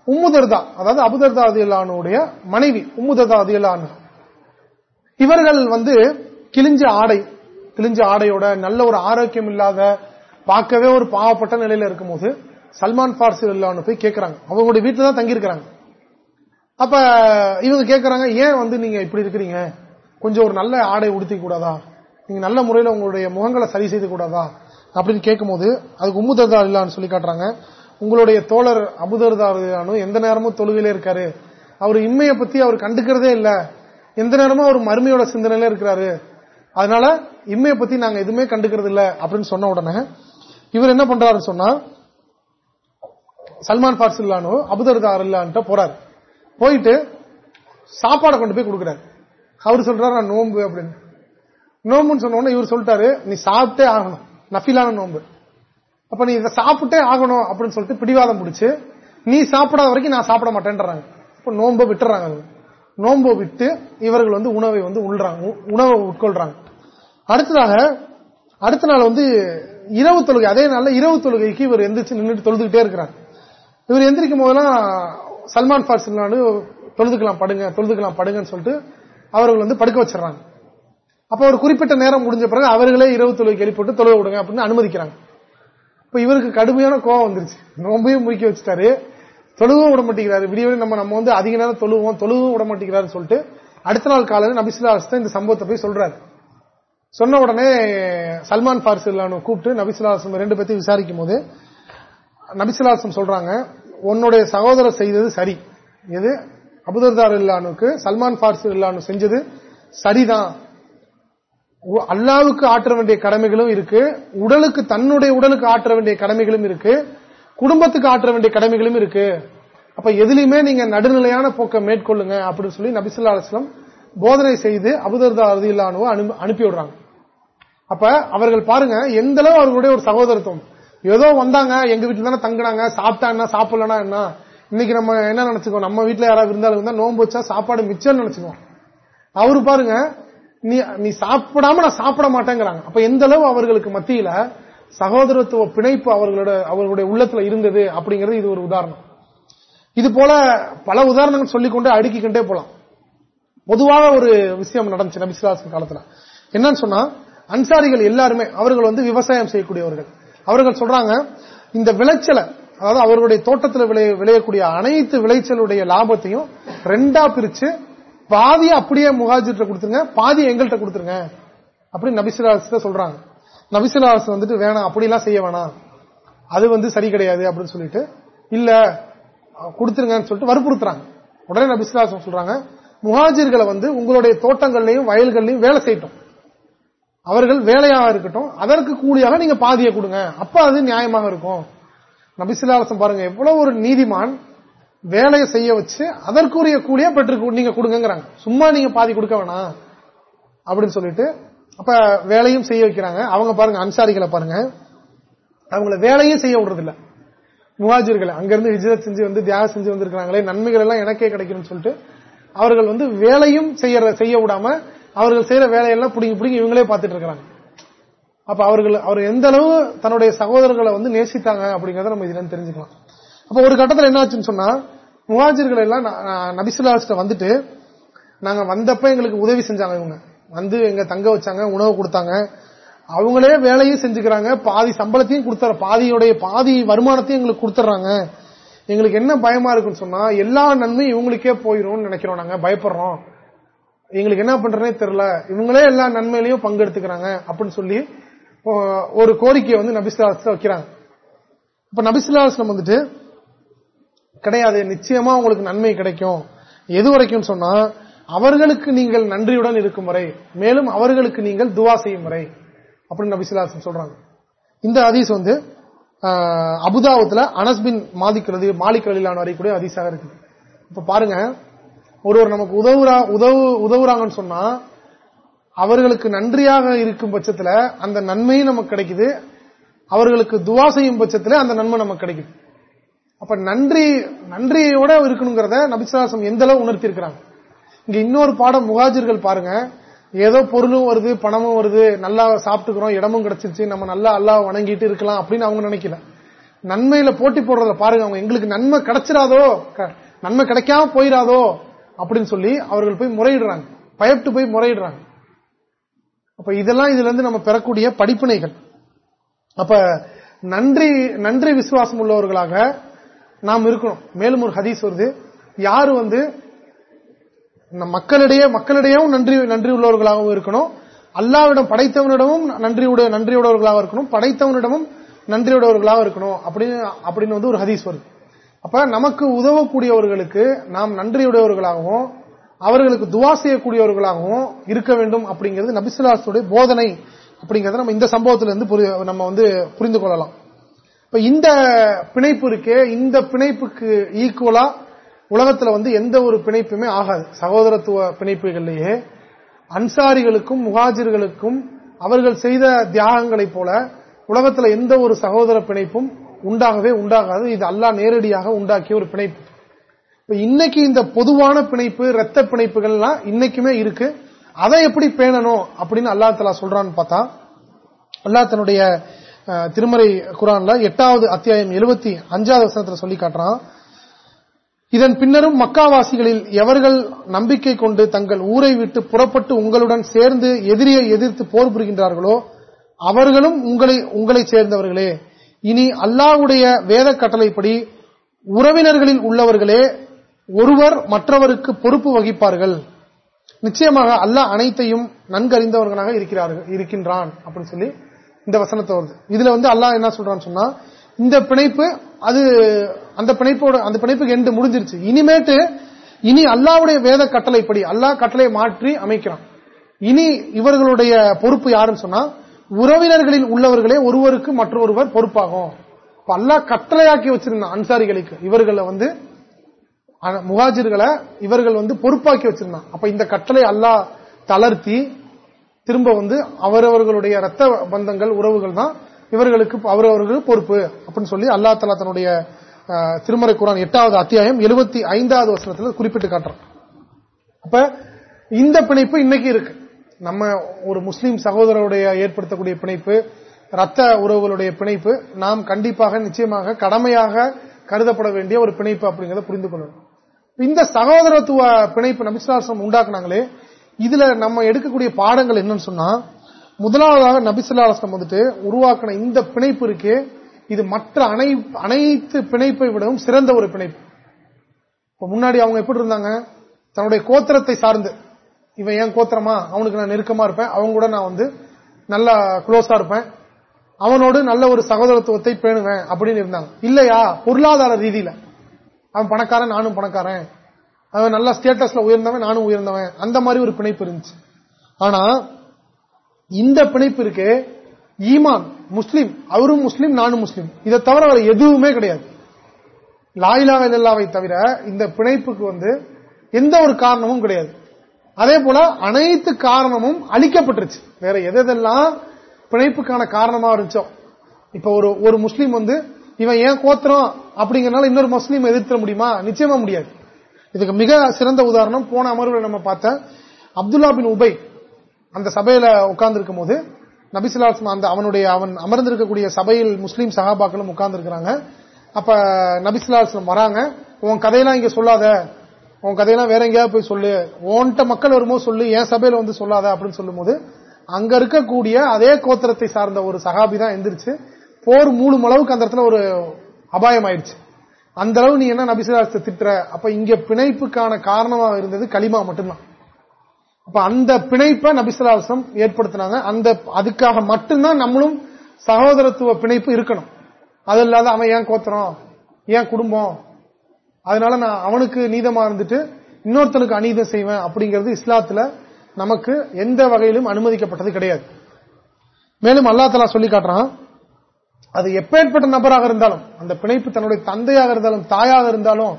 உம்முதர்தா அதாவது அபுதர்தா அதியலானுடைய மனைவி உம்முதர்தா அதியலானு இவர்கள் வந்து கிழிஞ்ச ஆடை கிழிஞ்ச ஆடையோட நல்ல ஒரு ஆரோக்கியம் இல்லாத பார்க்கவே ஒரு பாவப்பட்ட நிலையில இருக்கும்போது சல்மான் பார்சி இல்லான்னு போய் கேட்கிறாங்க அவங்களுடைய வீட்டுல தான் தங்கியிருக்கிறாங்க. அப்ப இவங்க கேட்கறாங்க ஏன் வந்து நீங்க இப்படி இருக்கிறீங்க? கொஞ்சம் ஒரு நல்ல ஆடை உடுத்தி கூடாதா? நீங்க நல்ல முறையில் உங்களுடைய முகங்களை சரி செய்து கூடாதா அப்படின்னு கேட்கும்போது அதுக்கு உம்முதர்தா இல்லான்னு சொல்லி காட்டுறாங்க. உங்களுடைய தோழர் அபுதர்தானு எந்த நேரமும் தொழுகையிலே இருக்காரு. அவர் இன்மையை பத்தி அவர் கண்டுக்கிறதே இல்ல. எந்த நேரமும் அவர் மருமையோட சிந்தனையில இருக்கிறாரு. அதனால இம்மையை பத்தி நாங்க எதுவுமே கண்டுக்கிறது இல்ல அப்படின்னு சொன்ன உடனே இவர் என்ன பண்றாருன்னு சொன்னா சல்மான் பார்ஸ் இல்லானோ அபுதர்தார் இல்லான்ட்டு போறாரு. போயிட்டு சாப்பாடை கொண்டு போய் கொடுக்குறாரு. அவர் சொல்றாரு நான் நோம்பு அப்படின்னு. நோம்புன்னு சொன்ன இவர் சொல்லிட்டாரு நீ சாப்பிட்டே ஆகணும். நஃபிலான நோம்பு அப்ப நீ இதை சாப்பிட்டே ஆகணும் அப்படின்னு சொல்லிட்டு பிடிவாதம் பிடிச்சு நீ சாப்பிடாத வரைக்கும் நான் சாப்பிட மாட்டேன்றாங்க. இப்ப நோம்ப விட்டுறாங்க நோம்ப விட்டு இவர்கள் வந்து உணவை வந்து உள்றாங்க உணவை உட்கொள்றாங்க. அடுத்ததாக அடுத்த நாள் வந்து இரவு தொழுகை அதே நாள்ல இரவு தொழுகைக்கு இவர் எந்திரிச்சு நின்றுட்டு தொழுதுகிட்டே இருக்கிறார். இவர் எந்திரிக்கும் போதெல்லாம் சல்மான் ஃபார்ஸ் தொழுதுக்கலாம் படுங்க தொழுதுக்கலாம் படுங்கன்னு சொல்லிட்டு அவர்கள் வந்து படுக்க வச்சிடறாங்க. அப்ப ஒரு குறிப்பிட்ட நேரம் முடிஞ்ச பிறகு அவர்களே இரவு தொழுகை எழுப்பிட்டு தொழுக விடுங்க அப்படின்னு அனுமதிக்கிறாங்க. இப்ப இவருக்கு கடுமையான கோவம் வந்துருச்சு. நோம்பையும் முறுக்கி வச்சுட்டாரு. தொழுவும் விட மாட்டேங்கிறாரு. விடிய நம்ம நம்ம வந்து அதிக நேரம் தொழுவோம் தொழுவும் விட மாட்டேங்கிறாரு சொல்லிட்டு அடுத்த நாள் காலையில் நபிசுல்லா இந்த சம்பவத்தை போய் சொல்றாரு. சொன்ன உடனே சல்மான் பாரிஸ் கூப்பிட்டு நபிசுல்லாசம் ரெண்டு பேர்த்தையும் விசாரிக்கும் போது நபிசுல்லாசம் சொல்றாங்க உன்னுடைய சகோதரர் செய்தது சரி. எது? அபுதர்தார் இல்லானுக்கு சல்மான் பாரிஸ் இல்லானு செஞ்சது சரிதான். அல்லாவுக்கு ஆற்ற வேண்டிய கடமைகளும் இருக்கு. உடலுக்கு தன்னுடைய உடலுக்கு ஆற்ற வேண்டிய கடமைகளும் இருக்கு. குடும்பத்துக்கு ஆற்ற வேண்டிய கடமைகளும் இருக்கு. அப்ப எதுலையுமே நீங்க நடுநிலையான போக்க மேற்கொள்ளுங்க அப்படின்னு சொல்லி நபிசுல்லா அலுவலம் போதனை செய்து அபுதர்தா அருதியில்லானுவ அனுப்பி விடுறாங்க. அப்ப அவர்கள் பாருங்க எந்த அளவு அவர்களுடைய ஒரு சகோதரத்துவம். ஏதோ வந்தாங்க எங்க வீட்டுல தானே தங்கினாங்க சாப்பிட்டா என்ன சாப்பிடலனா என்ன? இன்னைக்கு நம்ம என்ன நினைச்சுக்கோ நம்ம வீட்டுல யாராவது இருந்தாலும் நோன்பு வச்சா சாப்பாடு மிச்சம் நினைச்சுக்கோம் அவரு பாருங்க நீ நீ சாப்பிடாம நான் சாப்பிட மாட்டேங்கிறாங்க. அப்ப எந்த அளவு அவர்களுக்கு மத்தியில சகோதரத்துவ பிணைப்பு அவர்களோட அவர்களுடைய உள்ளத்துல இருந்தது அப்படிங்கிறது இது ஒரு உதாரணம். இது போல பல உதாரணங்கள் சொல்லிக்கொண்டே அடுக்கிக்கிட்டே போலாம். பொதுவாக ஒரு விஷயம் நடந்துச்சு நபிசுலாசன் காலத்துல. என்னன்னு சொன்னா அன்சாரிகள் எல்லாருமே அவர்கள் வந்து விவசாயம் செய்யக்கூடியவர்கள். அவர்கள் சொல்றாங்க இந்த விளைச்சலை அதாவது அவர்களுடைய தோட்டத்தில் விளையக்கூடிய அனைத்து விளைச்சலுடைய லாபத்தையும் ரெண்டா பிரிச்சு பாதியை அப்படியே முகாஜிட்ட கொடுத்துருங்க பாதியை எங்கள்கிட்ட கொடுத்துருங்க. அப்படின்னு நபிசுலாச சொல்றாங்க. நபிசுலாச வந்துட்டு வேணாம் அப்படிலாம் செய்ய வேணாம். அது வந்து சரி கிடையாது அப்படின்னு சொல்லிட்டு இல்ல கொடுத்துருங்கன்னு சொல்லிட்டு வற்புறுத்துறாங்க. உடனே நபிசிலாசம் சொல்றாங்க முகாஜிர்களை வந்து உங்களுடைய தோட்டங்கள்லையும் வயல்கள்லையும் வேலை செய்யட்டும். அவர்கள் வேலையாக இருக்கட்டும். அதற்கு கூலியாக நீங்க பாதியை கொடுங்க. அப்ப அது நியாயமாக இருக்கும். நபிசுலாசம் பாருங்க எவ்வளவு ஒரு நீதிமான் வேலையை செய்ய வச்சு அதற்குரிய கூலியா பெற்று நீங்க கொடுங்கிறாங்க சும்மா நீங்க பாதி கொடுக்க வேணாம் அப்படின்னு சொல்லிட்டு அப்ப வேலையும் செய்ய வைக்கிறாங்க. அவங்க பாருங்க அன்சாரிகளை பாருங்க. அவங்கள வேலையும் செய்ய விடுறதில்ல. இல்ல அங்கிருந்து ஹிஜ்ரத் செஞ்சு வந்து தியாகம் செஞ்சு வந்திருக்காங்களே நன்மைகள் எல்லாம் எனக்கே கிடைக்கணும்னு சொல்லிட்டு அவர்கள் வந்து வேலையும் செய்ய செய்ய விடாம அவர்கள் செய்யற வேலையெல்லாம் பிடிங்கி பிடிங்கி இவங்களே பார்த்துட்டு இருக்கிறாங்க. அப்ப அவர்கள் அவர் எந்த அளவு தன்னுடைய சகோதரர்களை வந்து நேசித்தாங்க அப்படிங்கறத நம்ம இதுல தெரிஞ்சுக்கலாம். அப்ப ஒரு கட்டத்தில் என்ன ஆச்சுன்னு சொன்னா முவாஜிர்கள் எல்லாம் நபிசுல்லாஸ்ட வந்துட்டு நாங்க வந்தப்ப எங்களுக்கு உதவி செஞ்சாங்க இவங்க. வந்து எங்க தங்க வச்சாங்க உணவு கொடுத்தாங்க. அவங்களே வேலையும் செஞ்சுக்கிறாங்க பாதி சம்பளத்தையும் கொடுத்துற பாதியுடைய பாதி வருமானத்தையும் எங்களுக்கு கொடுத்துறாங்க எங்களுக்கு என்ன பயமா இருக்குன்னு சொன்னா எல்லா நன்மையும் இவங்களுக்கே போயிரும் நினைக்கிறோம் நாங்க பயப்படுறோம். எங்களுக்கு என்ன பண்றேனே தெரியல. இவங்களே எல்லா நன்மையிலையும் பங்கெடுத்துக்கிறாங்க அப்படின்னு சொல்லி ஒரு கோரிக்கையை வந்து நபிசுலாஸ் வைக்கிறாங்க. இப்ப நபிசுலாஸ்லம் வந்துட்டு கிடையாது. நிச்சயமா உங்களுக்கு நன்மை கிடைக்கும். எது வரைக்கும் சொன்னா அவர்களுக்கு நீங்கள் நன்றியுடன் இருக்கும் வரை மேலும் அவர்களுக்கு நீங்கள் துவா செய்யும் வரை அப்படின்னு நபிசுலாசம் சொல்றாங்க. இந்த ஹதீஸ் வந்து அபுதாபத்துல அனஸ்பின் மாதிக்கிறது மாலிக் அலிலான வரைக்கூடிய ஹதீஸாக இருக்குது. இப்ப பாருங்க ஒருவர் நமக்கு உதவுறா உதவு உதவுறாங்கன்னு சொன்னா அவர்களுக்கு நன்றியாக இருக்கும் பட்சத்துல அந்த நன்மையும் நமக்கு கிடைக்குது. அவர்களுக்கு துவா செய்யும் பட்சத்துல அந்த நன்மை நமக்கு கிடைக்குது. அப்ப நன்றி நன்றியோட இருக்கணுங்கிறத நபிசுலாசம் எந்த அளவு உணர்த்தி இருக்கிறாங்க இங்க இன்னொரு பாடம் முகாஜிர்கள் பாருங்க. ஏதோ பொருளும் வருது பணமும் வருது நல்லா சாப்பிட்டுக்கிறோம் இடமும் கிடைச்சிருச்சு நம்ம நல்லா அல்லா வணங்கிட்டு இருக்கலாம் அப்படின்னு அவங்க நினைக்கல. நன்மையில போட்டி போடுறத பாருங்க அவங்க. எங்களுக்கு நன்மை கிடைச்சிடாதோ நன்மை கிடைக்காம போயிடாதோ அப்படின்னு சொல்லி அவர்கள் போய் முறையிடுறாங்க. பயப்பட்டு போய் முறையிடுறாங்க. அப்ப இதெல்லாம் இதுல இருந்து நம்ம பெறக்கூடிய படிப்பினைகள். அப்ப நன்றி நன்றி விசுவாசம் உள்ளவர்களாக நாம் இருக்கணும். மேலும் ஒரு ஹதீஸ் வருது. யாரு வந்து மக்களிடையே மக்களிடையும் நன்றி நன்றி உள்ளவர்களாகவும் இருக்கணும். அல்லாவிடம் படைத்தவனிடமும் நன்றியுடைய நன்றியுடையவர்களாக இருக்கணும். படைத்தவனிடமும் நன்றியுடையவர்களாக இருக்கணும். அப்படின்னு அப்படின்னு வந்து ஒரு ஹதீஸ் வருது. அப்ப நமக்கு உதவக்கூடியவர்களுக்கு நாம் நன்றியுடையவர்களாகவும் அவர்களுக்கு துவா செய்யக்கூடியவர்களாகவும் இருக்க வேண்டும் அப்படிங்கிறது நபிசுல்லாசுடைய போதனை அப்படிங்கறத நம்ம இந்த சம்பவத்திலிருந்து நம்ம வந்து புரிந்து கொள்ளலாம். இப்ப இந்த பிணைப்பு இருக்கே இந்த பிணைப்புக்கு ஈக்குவலா உலகத்துல வந்து எந்த ஒரு பிணைப்புமே ஆகாது. சகோதரத்துவ பிணைப்புகள்லேயே அன்சாரிகளுக்கும் முகாஜிர்களுக்கும் அவர்கள் செய்த தியாகங்களைப் போல உலகத்துல எந்த ஒரு சகோதர பிணைப்பும் உண்டாகவே உண்டாகாது. இது அல்லா நேரடியாக உண்டாக்கிய ஒரு பிணைப்பு. இன்னைக்கு இந்த பொதுவான பிணைப்பு ரத்த பிணைப்புகள்லாம் இன்னைக்குமே இருக்கு. அதை எப்படி பேணணும் அப்படின்னு அல்லா தலா சொல்றான்னு பார்த்தா அல்லா தன்னுடைய திருமறை குரான்ல எட்டாவது அத்தியாயம் எழுபத்தி அஞ்சாவது வசனத்துல சொல்லி காட்டுறான். இதன் பின்னரும் மக்காவாசிகளில் எவர்கள் நம்பிக்கை கொண்டு தங்கள் ஊரை விட்டு புறப்பட்டு உங்களுடன் சேர்ந்து எதிரியை எதிர்த்து போர் புரிகின்றார்களோ அவர்களும் உங்களை உங்களை சேர்ந்தவர்களே. இனி அல்லாவுடைய வேத கட்டளைப்படி உறவினர்களில் உள்ளவர்களே ஒருவர் மற்றவருக்கு பொறுப்பு வகிப்பார்கள். நிச்சயமாக அல்லாஹ் அனைத்தையும் நன்கறிந்தவர்களாக இருக்கிறார்கள் இருக்கின்றான் அப்படின்னு சொல்லி இந்த வசனத்தை வருது இதுல வந்து அல்லாஹ் என்ன சொல்றான்னு சொன்னா இந்த பிணைப்பு அது அந்த பிணைப்போட அந்த பிணைப்புக்கு எண்டு முடிஞ்சிருச்சு. இனிமேட்டு இனி அல்லாவுடைய வேத கட்டளைப்படி அல்லாஹ் கட்டளை மாற்றி அமைக்கிறான். இனி இவர்களுடைய பொறுப்பு யாருன்னு சொன்னா உறவினர்களில் உள்ளவர்களே ஒருவருக்கு மற்றொருவர் பொறுப்பாகும். அல்லாஹ் கட்டளையாக்கி வச்சிருந்தான் அன்சாரிகளுக்கு இவர்களை வந்து முகாஜிர்களை இவர்கள் வந்து பொறுப்பாக்கி வச்சிருந்தான். அப்ப இந்த கட்டளை அல்லாஹ் தளர்த்தி திரும்ப வந்து அவரவர்களுடைய ரத்த பந்தங்கள் உறவுகள் தான் இவர்களுக்கு அவரவர்கள் பொறுப்பு அப்படின்னு சொல்லி அல்லா தலா தன்னுடைய திருமறை குரான் எட்டாவது அத்தியாயம் எழுபத்தி ஐந்தாவது வருஷத்துல குறிப்பிட்டு காட்டுறோம் அப்ப இந்த பிணைப்பு இன்னைக்கு இருக்கு. நம்ம ஒரு முஸ்லீம் சகோதரருடைய ஏற்படுத்தக்கூடிய பிணைப்பு ரத்த உறவுகளுடைய பிணைப்பு நாம் கண்டிப்பாக நிச்சயமாக கடமையாக கருதப்பட வேண்டிய ஒரு பிணைப்பு அப்படிங்கறத புரிந்து கொள்ளணும். இந்த சகோதரத்துவ பிணைப்பு நபிசுலாசம் உண்டாக்குனாங்களே இதுல நம்ம எடுக்கக்கூடிய பாடங்கள் என்னன்னு சொன்னா முதலாவதாக நபிசுல்லாஸ்லம் வந்துட்டு உருவாக்கின இந்த பிணைப்பு இருக்கு இது மற்ற அனைத்து பிணைப்பை விடவும் சிறந்த ஒரு பிணைப்பு. முன்னாடி அவங்க எப்படி இருந்தாங்க? தன்னுடைய கோத்திரத்தை சார்ந்து. இவன் ஏன் கோத்திரமா? அவனுக்கு நான் நெருக்கமா இருப்பேன். அவங்க கூட நான் வந்து நல்லா க்ளோஸா இருப்பேன். அவனோடு நல்ல ஒரு சகோதரத்துவத்தை பேணுவேன் அப்படின்னு இருந்தாங்க. இல்லையா? பொருளாதார ரீதியில. அவன் பணக்காரன் நானும் பணக்காரன். அவன் நல்லா ஸ்டேட்டஸ்ல உயர்ந்தவன் நானும் உயர்ந்தவன். அந்த மாதிரி ஒரு பிணைப்பு இருந்துச்சு. ஆனா இந்த பிணைப்பு இருக்கு ஈமான் முஸ்லீம் அவரும் முஸ்லீம் நானும் முஸ்லீம். இதை தவிர வேற எதுவுமே கிடையாது. லாயிலா இல்லாவை தவிர இந்த பிணைப்புக்கு வந்து எந்த ஒரு காரணமும் கிடையாது. அதே போல அனைத்து காரணமும் அழிக்கப்பட்டுருச்சு. வேற எதெல்லாம் பிணைப்புக்கான காரணமா இருந்துச்சோ? இப்ப ஒரு ஒரு முஸ்லீம் வந்து இவன் ஏன் கோத்திரம் அப்படிங்கறனால இன்னொரு முஸ்லீம் எதிர்த்த முடியுமா? நிச்சயமா முடியாது. இதுக்கு மிக சிறந்த உதாரணம் போன அமர்வில் நம்ம பார்த்த அப்துல்லா பின் உபை. அந்த சபையில உட்கார்ந்துருக்கும் போது நபிசுல்லா அந்த அவனுடைய அவன் அமர்ந்திருக்கக்கூடிய சபையில் முஸ்லீம் சகாபாக்களும் உட்கார்ந்துருக்கிறாங்க. அப்ப நபிசுல்லாஸ்லம் வராங்க. உன் கதையெல்லாம் இங்க சொல்லாத. உன் கதையெல்லாம் வேற எங்கேயாவது போய் சொல்லு. ஓன்ட்ட மக்கள் வரும்போது சொல்லு. என் சபையில வந்து சொல்லாத அப்படின்னு சொல்லும் போது அங்க இருக்கக்கூடிய அதே கோத்திரத்தை சார்ந்த ஒரு சகாபி தான் எந்திரிச்சு போர் மூணு அளவுக்கு அந்த இடத்துல ஒரு அபாயம் ஆயிடுச்சு அந்த அளவு நீ என்ன நபிசுலாசத்தை திட்டுற? அப்ப இங்க பிணைப்புக்கான காரணமாக இருந்தது களிமா மட்டும்தான். அப்ப அந்த பிணைப்பை நபிசுலாசம் ஏற்படுத்தினாங்க. அந்த அதுக்காக மட்டும்தான் நம்மளும் சகோதரத்துவ பிணைப்பு இருக்கணும். அது இல்லாத அவன் ஏன் கோத்திரம்? ஏன் குடும்பம்? அதனால நான் அவனுக்கு நீதமா இருந்துட்டு இன்னொருத்தனுக்கு அநீதம் செய்வேன் அப்படிங்கிறது இஸ்லாத்துல நமக்கு எந்த வகையிலும் அனுமதிக்கப்பட்டது கிடையாது. மேலும் அல்லா தலா சொல்லி காட்டுறான் அது எப்பேற்பட்ட நபராக இருந்தாலும் அந்த பிணைப்பு தன்னுடைய தந்தையாக இருந்தாலும் தாயாக இருந்தாலும்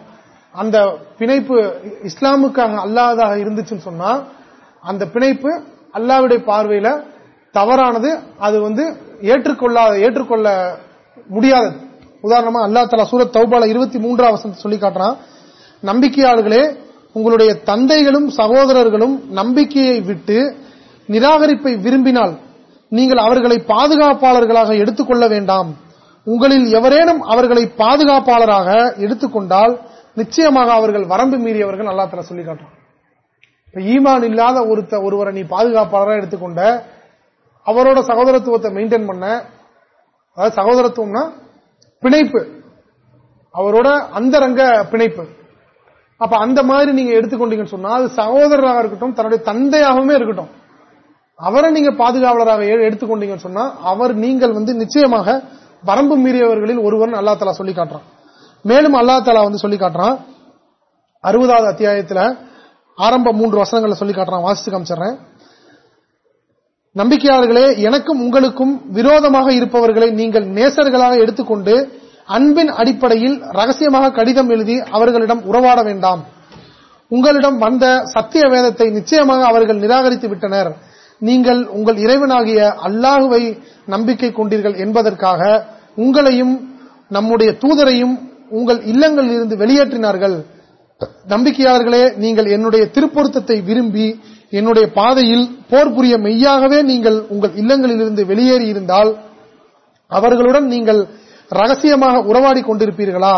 அந்த பிணைப்பு இஸ்லாமுக்காக அல்லாததாக இருந்துச்சுன்னு சொன்னா அந்த பிணைப்பு அல்லாவுடைய பார்வையில தவறானது அது வந்து ஏற்றுக்கொள்ளாத ஏற்றுக்கொள்ள முடியாதது. உதாரணமா அல்லா தலா சூரத் தௌபால இருபத்தி மூன்றாம் வசனத்தை சொல்லி காட்டுறான். நம்பிக்கையாளர்களே உங்களுடைய தந்தைகளும் சகோதரர்களும் நம்பிக்கையை விட்டு நிராகரிப்பை விரும்பினால் நீங்கள் அவர்களை பாதுகாப்பாளர்களாக எடுத்துக்கொள்ள வேண்டாம். உங்களில் எவரேனும் அவர்களை பாதுகாப்பாளராக எடுத்துக்கொண்டால் நிச்சயமாக அவர்கள் வரம்பு மீறியவர்கள் நல்லா தர சொல்லி காட்டுறான் இப்ப ஈமான் இல்லாத ஒருத்த ஒருவரை நீ பாதுகாப்பாளராக எடுத்துக்கொண்ட அவரோட சகோதரத்துவத்தை மெயின்டைன் பண்ண அதாவது சகோதரத்துவம்னா பிணைப்பு. அவரோட அந்தரங்க பிணைப்பு. அப்ப அந்த மாதிரி நீங்க எடுத்துக்கொண்டீங்கன்னு சொன்னா அது சகோதரராக இருக்கட்டும் தன்னுடைய தந்தையாகவுமே இருக்கட்டும். அவரை நீங்க பாதுகாவலராக எடுத்துக்கொண்டீங்கன்னு சொன்னா அவர் நீங்கள் வந்து நிச்சயமாக வரம்பு மீறியவர்களில் ஒருவர் அல்லா தலா சொல்லி காட்டுறான். மேலும் அல்லா தலா வந்து சொல்லி காட்டுறான். அறுபதாவது அத்தியாயத்தில் ஆரம்ப மூன்று வசனங்களை சொல்லி காட்டுறான். வாசித்து காமிச்சிடுறேன். நம்பிக்கையாளர்களே எனக்கும் உங்களுக்கும் விரோதமாக இருப்பவர்களை நீங்கள் நேசர்களாக எடுத்துக்கொண்டு அன்பின் அடிப்படையில் ரகசியமாக கடிதம் எழுதி அவர்களிடம் உறவாட வேண்டாம். உங்களிடம் வந்த சத்திய வேதத்தை நிச்சயமாக அவர்கள் நிராகரித்து விட்டனர். நீங்கள் உங்கள் இறைவனாகிய அல்லாஹுவை நம்பிக்கை கொண்டீர்கள் என்பதற்காக உங்களையும் நம்முடைய தூதரையும் உங்கள் இல்லங்களில் இருந்து வெளியேற்றினார்கள். நம்பிக்கையாளர்களே நீங்கள் என்னுடைய திருப்பொருத்தத்தை விரும்பி என்னுடைய பாதையில் போர் புரிய மெய்யாகவே நீங்கள் உங்கள் இல்லங்களிலிருந்து வெளியேறி இருந்தால் அவர்களுடன் நீங்கள் ரகசியமாக உறவாடி கொண்டிருப்பீர்களா?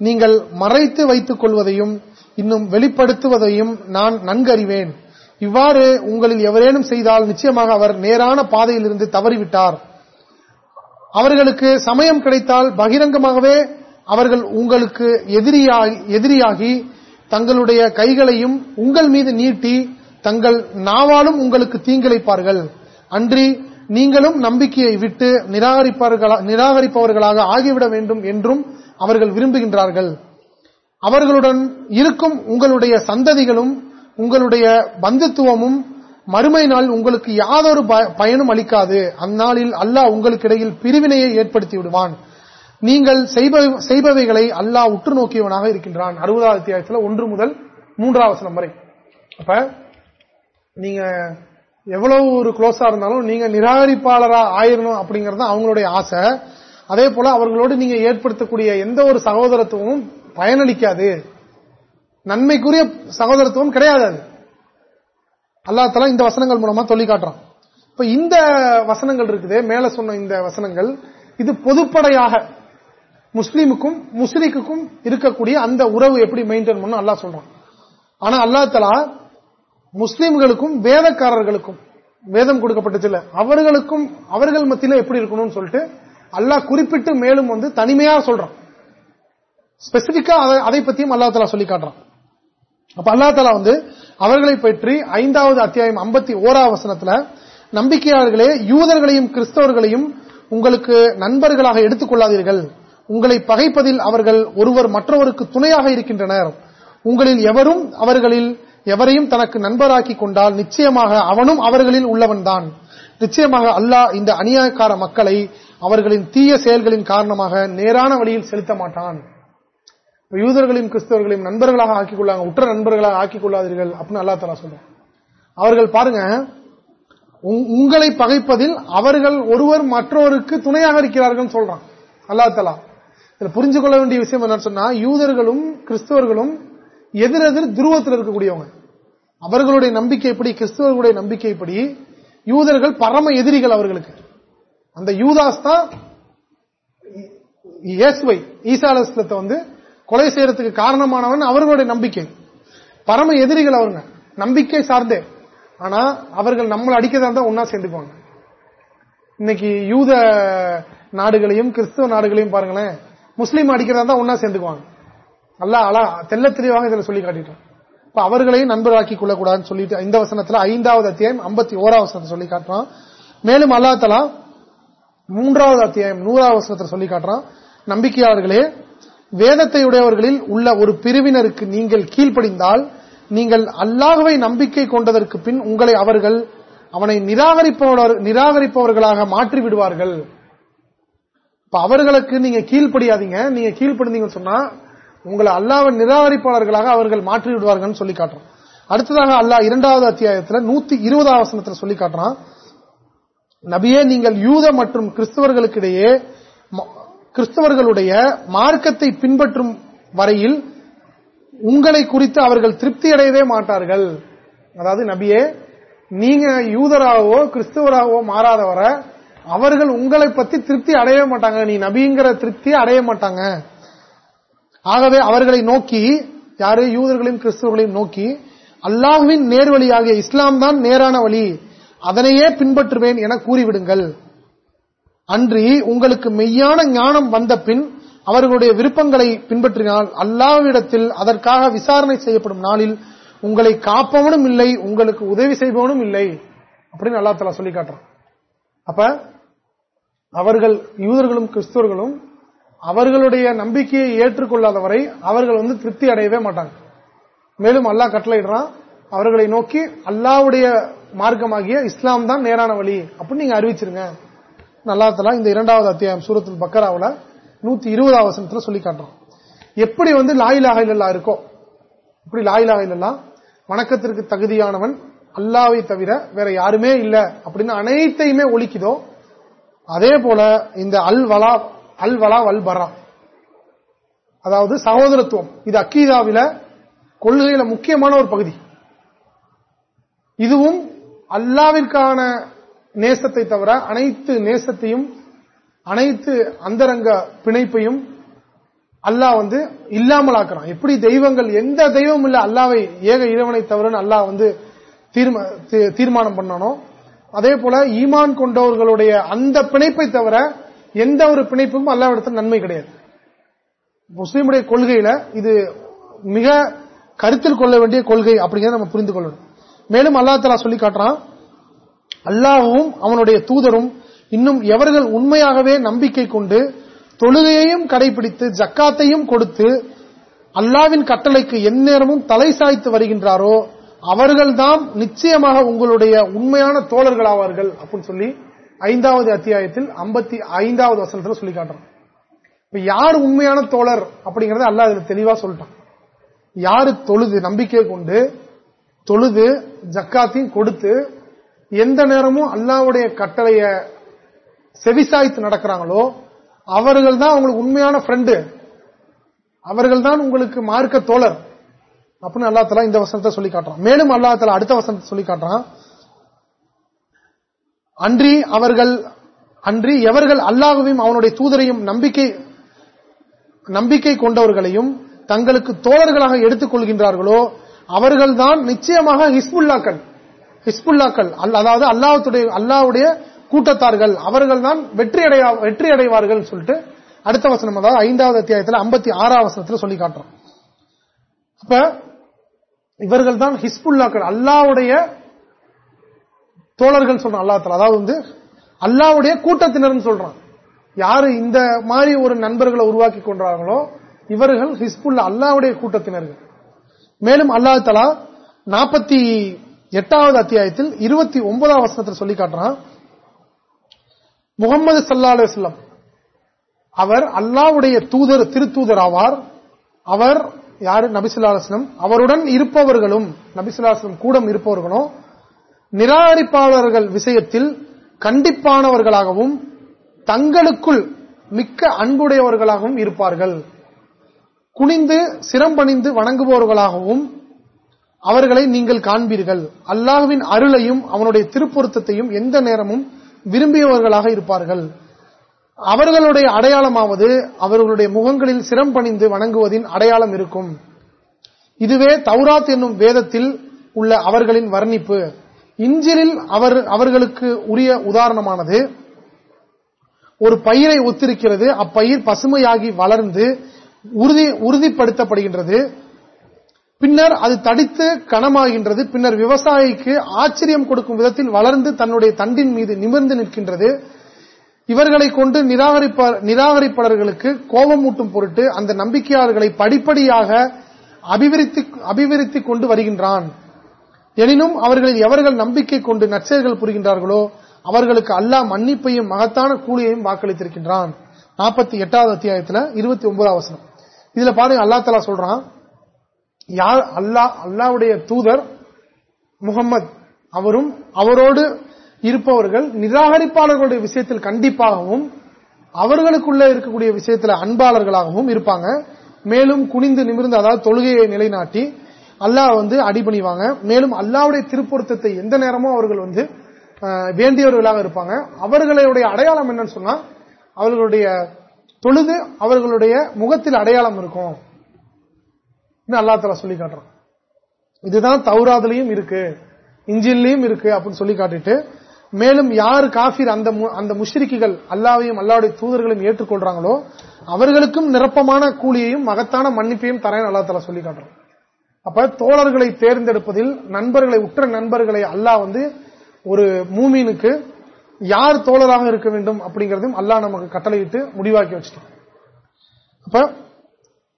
நீங்கள் மறைத்து வைத்துக் கொள்வதையும் இன்னும் வெளிப்படுத்துவதையும் நான் நன்கறிவேன். இவ்வாறு உங்களில் எவரேனும் செய்தால் நிச்சயமாக அவர் நேரான பாதையிலிருந்து தவறிவிட்டார். அவர்களுக்கு சமயம் கிடைத்தால் பகிரங்கமாகவே அவர்கள் உங்களுக்கு எதிரியாகி தங்களுடைய கைகளையும் உங்கள் மீது நீட்டி தங்கள் நாவாலும் உங்களுக்கு தீங்கிழைப்பார்கள். அன்றி நீங்களும் நம்பிக்கையை விட்டு நிராகரிப்பவர்களாக ஆகிவிட வேண்டும் என்றும் அவர்கள் விரும்புகின்றார்கள். அவர்களுடன் இருக்கும் உங்களுடைய சந்ததிகளும் உங்களுடைய பந்துத்துவமும் மறுமை நாள் உங்களுக்கு யாதொரு பயனும் அளிக்காது. அந்நாளில் அல்லாஹ் உங்களுக்கு இடையில் பிரிவினையை ஏற்படுத்தி விடுவான். நீங்கள் செய்பவைகளை அல்லாஹ் உற்று நோக்கியவனாக இருக்கின்றான். அறுபதாவது அத்தியாயத்தில் ஒன்று முதல் மூன்றாவது வரை. அப்ப நீங்க எவ்வளவு ஒரு க்ளோஸா இருந்தாலும் நீங்க நிராகரிப்பாளரா ஆயிரணும் அப்படிங்கறது அவங்களுடைய ஆசை. அதே போல அவர்களோடு நீங்க ஏற்படுத்தக்கூடிய எந்த ஒரு சகோதரத்துவமும் பயனளிக்காது. நன்மைக்குரிய சகோதரத்துவம் கிடையாது அது. அல்லாத்தால தலா இந்த வசனங்கள் மூலமா சொல்லி காட்டுறான் இப்ப இந்த வசனங்கள் இருக்குது மேல சொன்ன இந்த வசனங்கள் இது பொதுப்படையாக முஸ்லீமுக்கும் முஸ்லீக்குக்கும் இருக்கக்கூடிய அந்த உறவு எப்படி மெயின்டைன் பண்ணும் அல்லா சொல்றான். ஆனா அல்லாத்தலா தலா முஸ்லீம்களுக்கும் வேதக்காரர்களுக்கும் வேதம் கொடுக்கப்பட்டதில்ல அவர்களுக்கும் அவர்கள் மத்தியில எப்படி இருக்கணும்னு சொல்லிட்டு அல்லாஹ் குறிப்பிட்டு மேலும் வந்து தனிமையா சொல்றான். ஸ்பெசிபிக்கா அதை பத்தியும் அல்லாத்தலா தலா சொல்லி காட்டுறான் அப்ப அல்லா தலா வந்து அவர்களை பற்றி ஐந்தாவது அத்தியாயம் ஐம்பத்தி ஓராவது வசனத்துல நம்பிக்கையாளர்களே யூதர்களையும் கிறிஸ்தவர்களையும் உங்களுக்கு நண்பர்களாக எடுத்துக் கொள்ளாதீர்கள் உங்களை பகைப்பதில் அவர்கள் ஒருவர் மற்றவருக்கு துணையாக இருக்கின்றனர். உங்களில் எவரும் அவர்களில் எவரையும் தனக்கு நண்பராக்கி கொண்டால் நிச்சயமாக அவனும் அவர்களில் உள்ளவன்தான் நிச்சயமாக அல்லாஹ் இந்த அநியாயக்கார மக்களை அவர்களின் தீய செயல்களின் காரணமாக நேரான வழியில் செலுத்த மாட்டான். யூதர்களையும் கிறிஸ்தவர்களையும் நண்பர்களாக ஆக்கிக் கொள்ளாங்க உற்ற நண்பர்களாக ஆக்கிக் கொள்ளாதீர்கள் அப்படின்னு அல்லா தலா சொல்ற அவர்கள் பாருங்க உங்களை பகைப்பதில் அவர்கள் ஒருவர் மற்றவருக்கு துணையாக இருக்கிறார்கள் சொல்றான். அல்லா தலா இதுல புரிஞ்சு கொள்ள வேண்டிய விஷயம் என்னன்னு சொன்னா யூதர்களும் கிறிஸ்தவர்களும் எதிரெதிர் துருவத்தில் இருக்கக்கூடியவங்க. அவர்களுடைய நம்பிக்கை எப்படி கிறிஸ்தவர்களுடைய நம்பிக்கை எப்படி யூதர்கள் பரம எதிரிகள் அவர்களுக்கு. அந்த யூதாஸ் தான் இயேசுவை ஈசாலத்தை வந்து கொலை செய்யறதுக்கு காரணமானவன் அவர்களுடைய நம்பிக்கை. பரம எதிரிகள் அவருங்க நம்பிக்கை சார்ந்தே. ஆனா அவர்கள் நம்மளை அடிக்கதா இருந்தா ஒன்னா சேர்ந்துக்குவாங்க இன்னைக்கு யூத நாடுகளையும் கிறிஸ்தவ நாடுகளையும் பாருங்களேன். முஸ்லீம் அடிக்கிறதா இருந்தா ஒன்னா சேர்ந்துக்குவாங்க. நல்லா அலா தெல்ல தெளிவாக இதுல சொல்லி காட்டிட்டோம். இப்ப அவர்களையும் நண்பராக்கி கொள்ளக்கூடாதுன்னு சொல்லிட்டு இந்த வசனத்துல ஐந்தாவது அத்தியாயம் ஐம்பத்தி ஓராவது வசனத்தை சொல்லி காட்டுறான் மேலும் அல்லாத்தலா மூன்றாவது அத்தியாயம் நூறாவது வசனத்தை சொல்லி காட்டுறான். நம்பிக்கையாளர்களே வேதத்தை உடையவர்களில் உள்ள ஒரு பிரிவினருக்கு நீங்கள் கீழ்ப்படிந்தால் நீங்கள் அல்லாஹுவை நம்பிக்கை கொண்டதற்கு பின் உங்களை அவர்கள் அவனை நிராகரிப்பவர் நிராகரிப்பவர்களாக மாற்றி விடுவார்கள் இப்ப அவர்களுக்கு நீங்க கீழ்ப்படியாதீங்க. நீங்க கீழ்ப்படுந்தீங்கன்னு சொன்னா உங்களை அல்லாவின் நிராகரிப்பாளர்களாக அவர்கள் மாற்றி விடுவார்கள் சொல்லி காட்டுறோம் அடுத்ததாக அல்லாஹ் இரண்டாவது அத்தியாயத்தில் நூத்தி இருபதாவது வசனத்தில் சொல்லி காட்டுறான். நபியே நீங்கள் யூத மற்றும் கிறிஸ்தவர்களுக்கிடையே கிறிஸ்தவர்களுடைய மார்க்கத்தை பின்பற்றும் வரையில் உங்களை குறித்து அவர்கள் திருப்தி அடையவே மாட்டார்கள். அதாவது நபியே நீங்க யூதராகவோ கிறிஸ்தவராகவோ மாறாதவரை அவர்கள் உங்களை பத்தி திருப்தி அடையவே மாட்டாங்க. நீ நபிங்கிற திருப்தி அடைய மாட்டாங்க. ஆகவே அவர்களை நோக்கி யாரு? யூதர்களையும் கிறிஸ்தவர்களையும் நோக்கி அல்லாஹுவின் நேர்வழியாகிய இஸ்லாம் தான் நேரான வழி. அதனையே பின்பற்றுவேன் என கூறிவிடுங்கள். அன்றி உங்களுக்கு மெய்யான ஞானம் வந்த பின் அவர்களுடைய விருப்பங்களை பின்பற்றினால் அல்லாவிடத்தில் அதற்காக விசாரணை செய்யப்படும் நாளில் உங்களை காப்பவனும் இல்லை உங்களுக்கு உதவி செய்பவனும் இல்லை அப்படின்னு அல்லா தலா சொல்லி காட்டுறான். அப்ப அவர்கள் யூதர்களும் கிறிஸ்தவர்களும் அவர்களுடைய நம்பிக்கையை ஏற்றுக்கொள்ளாதவரை அவர்கள் வந்து திருப்தி அடையவே மாட்டாங்க. மேலும் அல்லாஹ் கட்டளையிடுறான் அவர்களை நோக்கி அல்லாவுடைய மார்க்கமாகிய இஸ்லாம் தான் நேரான வழி அப்படின்னு நீங்க அறிவிச்சிருங்க. நல்லா இந்த இரண்டாவது அத்தியாயம் சூரத்தில் பக்கராவில் நூத்தி இருபதாவது வசனத்தில் சொல்லி காட்டுறோம். எப்படி வந்து லாயிலாக இல்லல்லா இருக்கோ இப்படி லாயிலாக இல்லல்லா வணக்கத்திற்கு தகுதியானவன் அல்லாவை தவிர வேற யாருமே இல்லை அப்படின்னு அனைத்தையுமே ஒழிக்குதோ அதே போல இந்த அல் வலா அல் வலா வல் பரா அதாவது சகோதரத்துவம் இது அக்கீதாவில கொள்கையில முக்கியமான ஒரு பகுதி. இதுவும் அல்லாவிற்கான நேசத்தை தவிர அனைத்து நேசத்தையும் அனைத்து அந்தரங்க பிணைப்பையும் அல்லாஹ் வந்து இல்லாமல் ஆக்குறான் எப்படி தெய்வங்கள் எந்த தெய்வம் இல்ல அல்லாவை ஏக இறைவனை தவிர அல்லாஹ் வந்து தீர்மானம் பண்ணானோ? அதே போல ஈமான் கொண்டவர்களுடைய அந்த பிணைப்பை தவிர எந்த ஒரு பிணைப்பும் அல்லாவிடத்தில் நன்மை கிடையாது. முஸ்லீமுடைய கொள்கையில இது மிக கருத்தில் கொள்ள வேண்டிய கொள்கை அப்படிங்கிறத நம்ம புரிந்து கொள்ளணும். மேலும் அல்லா தலா சொல்லி காட்டுறான் அல்லாஹும் அவனுடைய தூதரும் இன்னும் எவர்கள் உண்மையாகவே நம்பிக்கை கொண்டு தொழுகையையும் கடைபிடித்து ஜக்காத்தையும் கொடுத்து அல்லாவின் கட்டளைக்கு எந்நேரமும் தலை சாய்த்து வருகின்றாரோ அவர்கள்தான் நிச்சயமாக உங்களுடைய உண்மையான தோழர்கள் ஆவார்கள் அப்படின்னு சொல்லி ஐந்தாவது அத்தியாயத்தில் ஐம்பத்தி ஐந்தாவது வசனத்தில் சொல்லி காட்டுறோம் இப்ப யார் உண்மையான தோழர் அப்படிங்கறத அல்ல அதுல தெளிவா சொல்லிட்டான். யாரு தொழுது நம்பிக்கை கொண்டு தொழுது ஜக்காத்தையும் கொடுத்து எந்த நேரமும் அல்லாவுடைய கட்டளைய செவிசாய்த்து நடக்கிறாங்களோ அவர்கள் தான் உங்களுக்கு உண்மையான ஃப்ரெண்டு அவர்கள் தான் உங்களுக்கு மார்க்க தோழர். அப்படின்னு அல்லா தலா இந்த வசனத்தை சொல்லி காட்டுறான். மேலும் அல்லா தலா அடுத்த வசனத்தை சொல்லி காட்டுறான். அன்றி அவர்கள் அன்றி எவர்கள் அல்லாஹுவையும் அவனுடைய தூதரையும் நம்பிக்கை நம்பிக்கை கொண்டவர்களையும் தங்களுக்கு தோழர்களாக எடுத்துக் கொள்கின்றார்களோ அவர்கள்தான் நிச்சயமாக ஹிஸ்புல்லாக்கள். ஹிஸ்புல்லாக்கள் அதாவது அல்லாஹுடைய அல்லாவுடைய கூட்டத்தார்கள் அவர்கள் தான் வெற்றி அடைய வெற்றி அடைவார்கள் சொல்லிட்டு அடுத்த வசனம் அதாவது ஐந்தாவது அத்தியாயத்தில் ஐம்பத்தி ஆறாம் வசனத்தில் சொல்லி காட்டுறோம். அப்ப இவர்கள் தான் ஹிஸ்புல்லாக்கள் அல்லாவுடைய தோழர்கள் சொல்றான் அல்லா அதாவது வந்து அல்லாவுடைய கூட்டத்தினர் சொல்றான். யாரு இந்த மாதிரி ஒரு நண்பர்களை உருவாக்கி கொண்டார்களோ இவர்கள் ஹிஸ்புல்லா அல்லாவுடைய கூட்டத்தினர்கள். மேலும் அல்லா தலா நாற்பத்தி எட்டாவது அத்தியாயத்தில் இருபத்தி ஒன்பதாம் வசனத்தில் சொல்லி காட்டுறான். முகமது சல்லா அலுவலம் அவர் அல்லாவுடைய தூதர் திருத்தூதர் ஆவார் அவர் யாரு? நபிசுல்லாஸ்லம் அவருடன் இருப்பவர்களும் நபிசுல்லாஸ்லம் கூடம் இருப்பவர்களும் நிராகரிப்பாளர்கள் விஷயத்தில் கண்டிப்பானவர்களாகவும் தங்களுக்குள் மிக்க அன்புடையவர்களாகவும் இருப்பார்கள். குனிந்து சிரம்பணிந்து வணங்குபவர்களாகவும் அவர்களை நீங்கள் காண்பீர்கள். அல்லாஹுவின் அருளையும் அவனுடைய திருப்பொருத்தத்தையும் எந்த நேரமும் விரும்பியவர்களாக இருப்பார்கள். அவர்களுடைய அடையாளமாவது அவர்களுடைய முகங்களில் சிரம் பணிந்து வணங்குவதின் அடையாளம் இருக்கும். இதுவே தௌராத் என்னும் வேதத்தில் உள்ள அவர்களின் வர்ணிப்பு. இஞ்சிலில் அவர் அவர்களுக்கு உரிய உதாரணமானது ஒரு பயிரை ஒத்திருக்கிறது அப்பயிர் பசுமையாகி வளர்ந்து உறுதி உறுதிப்படுத்தப்படுகின்றது பின்னர் அது தடித்து கனமாகின்றது. பின்னர் விவசாயிக்கு ஆச்சரியம் கொடுக்கும் விதத்தில் வளர்ந்து தன்னுடைய தண்டின் மீது நிமிர்ந்து நிற்கின்றது. இவர்களை கொண்டு நிராகரிப்பாளர்களுக்கு கோபமூட்டும் பொருட்டு அந்த நம்பிக்கையாளர்களை படிப்படியாக அபிவிருத்தி கொண்டு வருகின்றான். எனினும் அவர்களில் எவர்கள் நம்பிக்கை கொண்டு நற்செயல்கள் புரிகின்றார்களோ அவர்களுக்கு அல்லாஹ் மன்னிப்பையும் மகத்தான கூலியையும் வாக்களித்திருக்கின்றான். நாற்பத்தி எட்டாவது அத்தியாயத்தில் இருபத்தி ஒன்பதாம் வசனம். இதுல பாருங்க அல்லா தலா சொல்றான் யார் அல்லா அல்லாவுடைய தூதர் முகம்மது அவரும் அவரோடு இருப்பவர்கள் நிராகரிப்பாளர்களுடைய விஷயத்தில் கண்டிப்பாகவும் அவர்களுக்குள்ள இருக்கக்கூடிய விஷயத்தில் அன்பாளர்களாகவும் இருப்பாங்க. மேலும் குனிந்து நிமிர்ந்து அதாவது தொழுகையை நிலைநாட்டி அல்லாஹ் வந்து அடிபணிவாங்க. மேலும் அல்லாவுடைய திருப்பொருத்தத்தை எந்த நேரமும் அவர்கள் வந்து வேண்டியவர்களாக இருப்பாங்க. அவர்களுடைய அடையாளம் என்னன்னு சொன்னா அவர்களுடைய தொழுது அவர்களுடைய முகத்தில் அடையாளம் இருக்கும். அல்லா தலா சொல்லி காட்டுறான். இதுதான் தௌராதுலயும் இருக்கு இஞ்சிலையும் இருக்கு அப்படின்னு சொல்லி காட்டிட்டு மேலும் யார் காஃபிர் அந்த அந்த முஷ்ரிக்குகள் அல்லாவையும் அல்லாவுடைய தூதர்களையும் ஏற்றுக்கொள்றாங்களோ அவர்களுக்கும் நிரப்பமான கூலியையும் மகத்தான மன்னிப்பையும் தரேன் அல்லா தலா சொல்லி காட்டுறோம் அப்ப தோழர்களை தேர்ந்தெடுப்பதில் நண்பர்களை உற்ற நண்பர்களை அல்லாஹ் வந்து ஒரு மூமீனுக்கு யார் தோழராக இருக்க வேண்டும் அப்படிங்கறதையும் அல்லாஹ் நமக்கு கட்டளையிட்டு முடிவாக்கி வச்சிட்டோம் அப்ப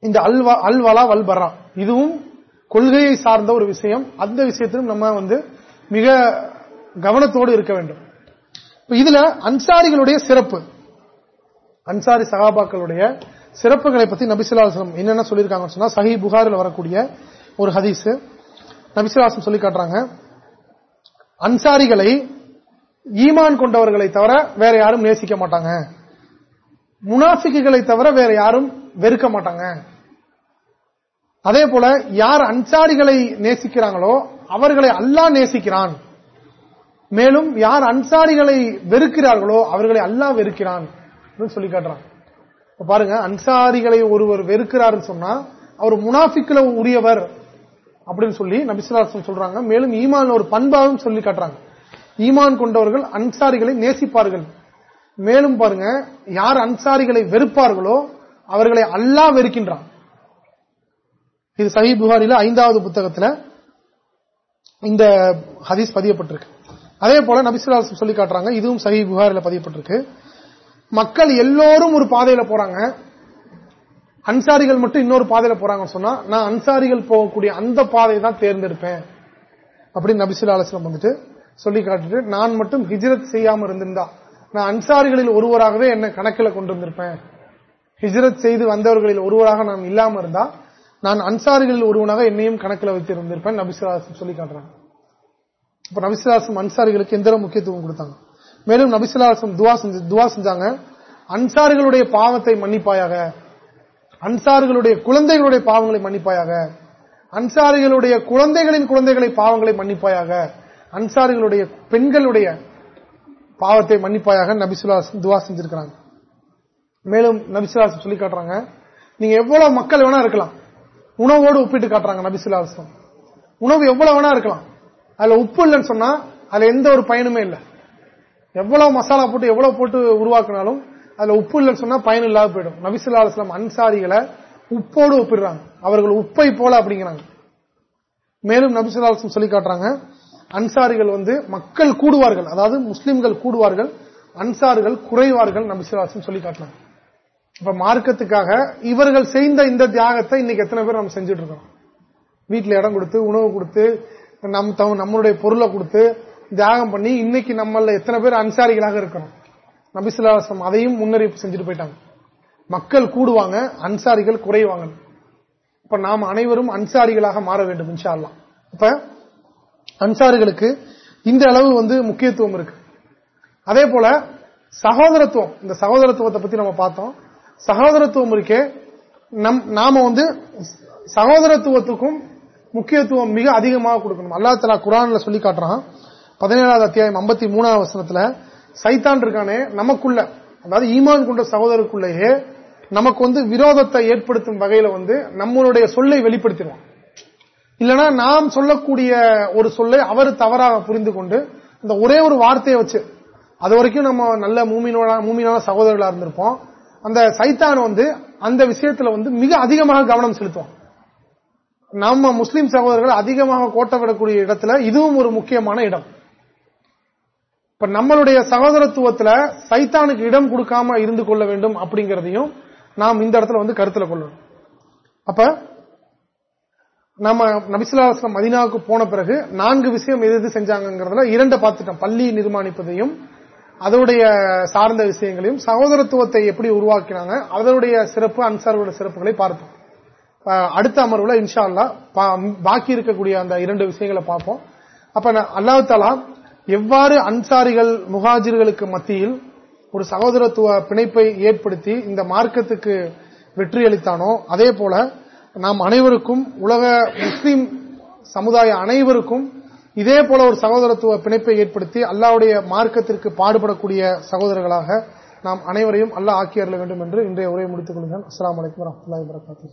இந்த அல்வா அல்வலா வல்பரா. இதுவும் கொள்கையை சார்ந்த ஒரு விஷயம். அந்த விஷயத்திலும் நம்ம வந்து மிக கவனத்தோடு இருக்க வேண்டும். இதுல அன்சாரிகளுடைய சிறப்பு. அன்சாரி சகாபாக்களுடைய சிறப்புகளை பத்தி நபிசுல்லாசலம் என்னென்ன சொல்லியிருக்காங்கன்னு சொன்னா சஹி புகாரில் வரக்கூடிய ஒரு ஹதீஸ். நபிசுல்லாசம் சொல்லி காட்டுறாங்க அன்சாரிகளை ஈமான் கொண்டவர்களை தவிர வேற யாரும் நேசிக்க மாட்டாங்க. முனாஃபிக்குகளை தவிர வேற யாரும் வெறுக்க மாட்டாங்க. அதே போல யார் அன்சாரிகளை நேசிக்கிறாங்களோ அவர்களை அல்லா நேசிக்கிறான். மேலும் யார் அன்சாரிகளை வெறுக்கிறார்களோ அவர்களை அல்லா வெறுக்கிறான் சொல்லி காட்டுறான். பாருங்க அன்சாரிகளை ஒருவர் வெறுக்கிறார் சொன்னா அவர் முனாஃபிக்ல உரியவர் அப்படின்னு சொல்லி நபிசுலாசம் சொல்றாங்க. மேலும் ஈமான் ஒரு பண்பாகவும் சொல்லி காட்டுறாங்க. ஈமான் கொண்டவர்கள் அன்சாரிகளை நேசிப்பார்கள். மேலும் பாருங்க யார் அன்சாரிகளை வெறுப்பார்களோ அவர்களை அல்லா வெறுக்கின்றான். இது சஹி புகாரில ஐந்தாவது புத்தகத்தில் இந்த ஹதீஸ் பதியப்பட்டிருக்கு. அதே போல நபிசுல்லாசம் சொல்லி காட்டுறாங்க இதுவும் சஹி புகாரில் பதியப்பட்டிருக்கு. மக்கள் எல்லோரும் ஒரு பாதையில போறாங்க. அன்சாரிகள் மட்டும் இன்னொரு பாதையில போறாங்கன்னு சொன்னா நான் அன்சாரிகள் போகக்கூடிய அந்த பாதையை தான் தேர்ந்தெடுப்பேன் அப்படின்னு நபிசுல்லா அலுவலம் வந்துட்டு சொல்லி காட்டுட்டு நான் மட்டும் ஹிஜ்ரத் செய்யாம இருந்திருந்தா நான் அன்சாரிகளில் ஒருவராகவே என்ன கணக்கில் கொண்டு வந்திருப்பேன். ஹிஜ்ரத் செய்து வந்தவர்களில் ஒருவராக நான் இல்லாம இருந்தா நான் அன்சாரிகளில் ஒருவனாக என்னையும் கணக்கில் வைத்திருந்திருப்பேன் நபிசுலாசம் சொல்லி காட்டுறாங்க. இப்ப நபிசுலாசம் அன்சாரிகளுக்கு எந்த முக்கியத்துவம் கொடுத்தாங்க? மேலும் நபிசுலாசம் துவா செஞ்சு துவா செஞ்சாங்க அன்சாரிகளுடைய பாவத்தை மன்னிப்பாயாக அன்சாரிகளுடைய குழந்தைகளுடைய பாவங்களை மன்னிப்பாயாக அன்சாரிகளுடைய குழந்தைகளின் குழந்தைகளை பாவங்களை மன்னிப்பாயாக அன்சாரிகளுடைய பெண்களுடைய பாவத்தை மன்னிப்பாயாக நபிசுலாசம் துவா செஞ்சிருக்கிறாங்க. மேலும் நபிசுலாசம் சொல்லி காட்டுறாங்க நீங்க எவ்வளவு மக்கள் வேணா இருக்கலாம். உணவோடு ஒப்பிட்டு காட்டுறாங்க நபிசுலாசம் உணவு எவ்வளவு வேணா இருக்கலாம். அதுல உப்பு இல்லைன்னு சொன்னா அதுல எந்த ஒரு பயனுமே இல்லை. எவ்வளவு மசாலா போட்டு எவ்வளவு போட்டு உருவாக்கினாலும் அதுல உப்பு இல்லைன்னு சொன்னா பயன் இல்லாத போயிடும். நபிசுல்லா அலுவலாம் அன்சாரிகளை உப்போடு ஒப்பிடுறாங்க. அவர்கள் உப்பை போல அப்படிங்கிறாங்க. மேலும் நபிசுல்லா சொல்லி காட்டுறாங்க அன்சாரிகள் வந்து மக்கள் கூடுவார்கள். அதாவது முஸ்லிம்கள் கூடுவார்கள். அன்சார்கள் குறைவார்கள் நபிசுல்லாசம் சொல்லி காட்டினாங்க இப்ப மார்க்கத்துக்காக இவர்கள் செய்த இந்த தியாகத்தை இன்னைக்கு எத்தனை பேர் நம்ம செஞ்சுட்டு இருக்கோம் வீட்டில் இடம் கொடுத்து உணவு கொடுத்து நம் நம்மளுடைய பொருளை கொடுத்து தியாகம் பண்ணி இன்னைக்கு நம்மள எத்தனை பேர் அன்சாரிகளாக இருக்கிறோம்? நபிசுல்லாசம் அதையும் முன்னறிவிப்பு செஞ்சுட்டு போயிட்டாங்க. மக்கள் கூடுவாங்க அன்சாரிகள் குறைவாங்க. இப்ப நாம் அனைவரும் அன்சாரிகளாக மாற வேண்டும் இன்ஷா இப்ப அன்சாரிகளுக்கு இந்த அளவு வந்து முக்கியத்துவம் இருக்கு. அதே போல சகோதரத்துவம் இந்த சகோதரத்துவத்தை பத்தி நம்ம பார்த்தோம். சகோதரத்துவம் இருக்கே. நம் நாம வந்து சகோதரத்துவத்துக்கும் முக்கியத்துவம் மிக அதிகமாக கொடுக்கணும். அல்லா தலா குரான்ல சொல்லி காட்டுறான். பதினேழாவது அத்தியாயம் ஐம்பத்தி மூணாவது வசனத்துல சைத்தான் இருக்கானே நமக்குள்ள அதாவது ஈமான் கொண்ட சகோதரருக்குள்ளேயே நமக்கு வந்து விரோதத்தை ஏற்படுத்தும் வகையில வந்து நம்மளுடைய சொல்லை வெளிப்படுத்திடுவான். இல்லனா நாம் சொல்லக்கூடிய ஒரு சொல்லை அவர் தவறாக புரிந்து கொண்டு இந்த ஒரே ஒரு வார்த்தையை வச்சு அது வரைக்கும் நம்ம நல்ல மூமினோட மூமினான சகோதரர்களா இருந்திருப்போம். அந்த சைத்தான் வந்து அந்த விஷயத்துல வந்து மிக அதிகமாக கவனம் செலுத்துவான். நம்ம முஸ்லீம் சகோதரர்கள் அதிகமாக கோட்டை விடக்கூடிய இடத்துல இதுவும் ஒரு முக்கியமான இடம். இப்ப நம்மளுடைய சகோதரத்துவத்துல சைத்தானுக்கு இடம் கொடுக்காம இருந்து கொள்ள வேண்டும் அப்படிங்கறதையும் நாம் இந்த இடத்துல வந்து கருத்துல கொள்ளணும். அப்ப நம்ம நபிசுல்லாஸ்லாம் மதினாவுக்கு போன பிறகு நான்கு விஷயம் எது எது செஞ்சாங்கிறதுல இரண்டு பார்த்துட்டோம். பள்ளி நிர்மாணிப்பதையும் அதனுடைய சார்ந்த விஷயங்களையும் சகோதரத்துவத்தை எப்படி உருவாக்கினாங்க அதனுடைய சிறப்பு அன்சார்களுடைய சிறப்புகளை பார்ப்போம். அடுத்த அமர்வுல இன்ஷா அல்லா பாக்கி இருக்கக்கூடிய அந்த இரண்டு விஷயங்களை பார்ப்போம். அப்ப அல்லாஹ் எவ்வாறு அன்சாரிகள் முகாஜிர்களுக்கு மத்தியில் ஒரு சகோதரத்துவ பிணைப்பை ஏற்படுத்தி இந்த மார்க்கத்துக்கு வெற்றி அளித்தானோ அதே போல நாம் அனைவருக்கும் உலக முஸ்லீம் சமுதாய அனைவருக்கும் இதே போல ஒரு சகோதரத்துவ பிணைப்பை ஏற்படுத்தி அல்லாவுடைய மார்க்கத்திற்கு பாடுபடக்கூடிய சகோதரர்களாக நாம் அனைவரையும் அல்லாஹ் ஆக்கியறல வேண்டும் என்று இன்றைய உரையை முடித்துக் கொள்கிறேன். அஸ்லாம் வலைக்கம் வரமத்துல வரகாத்து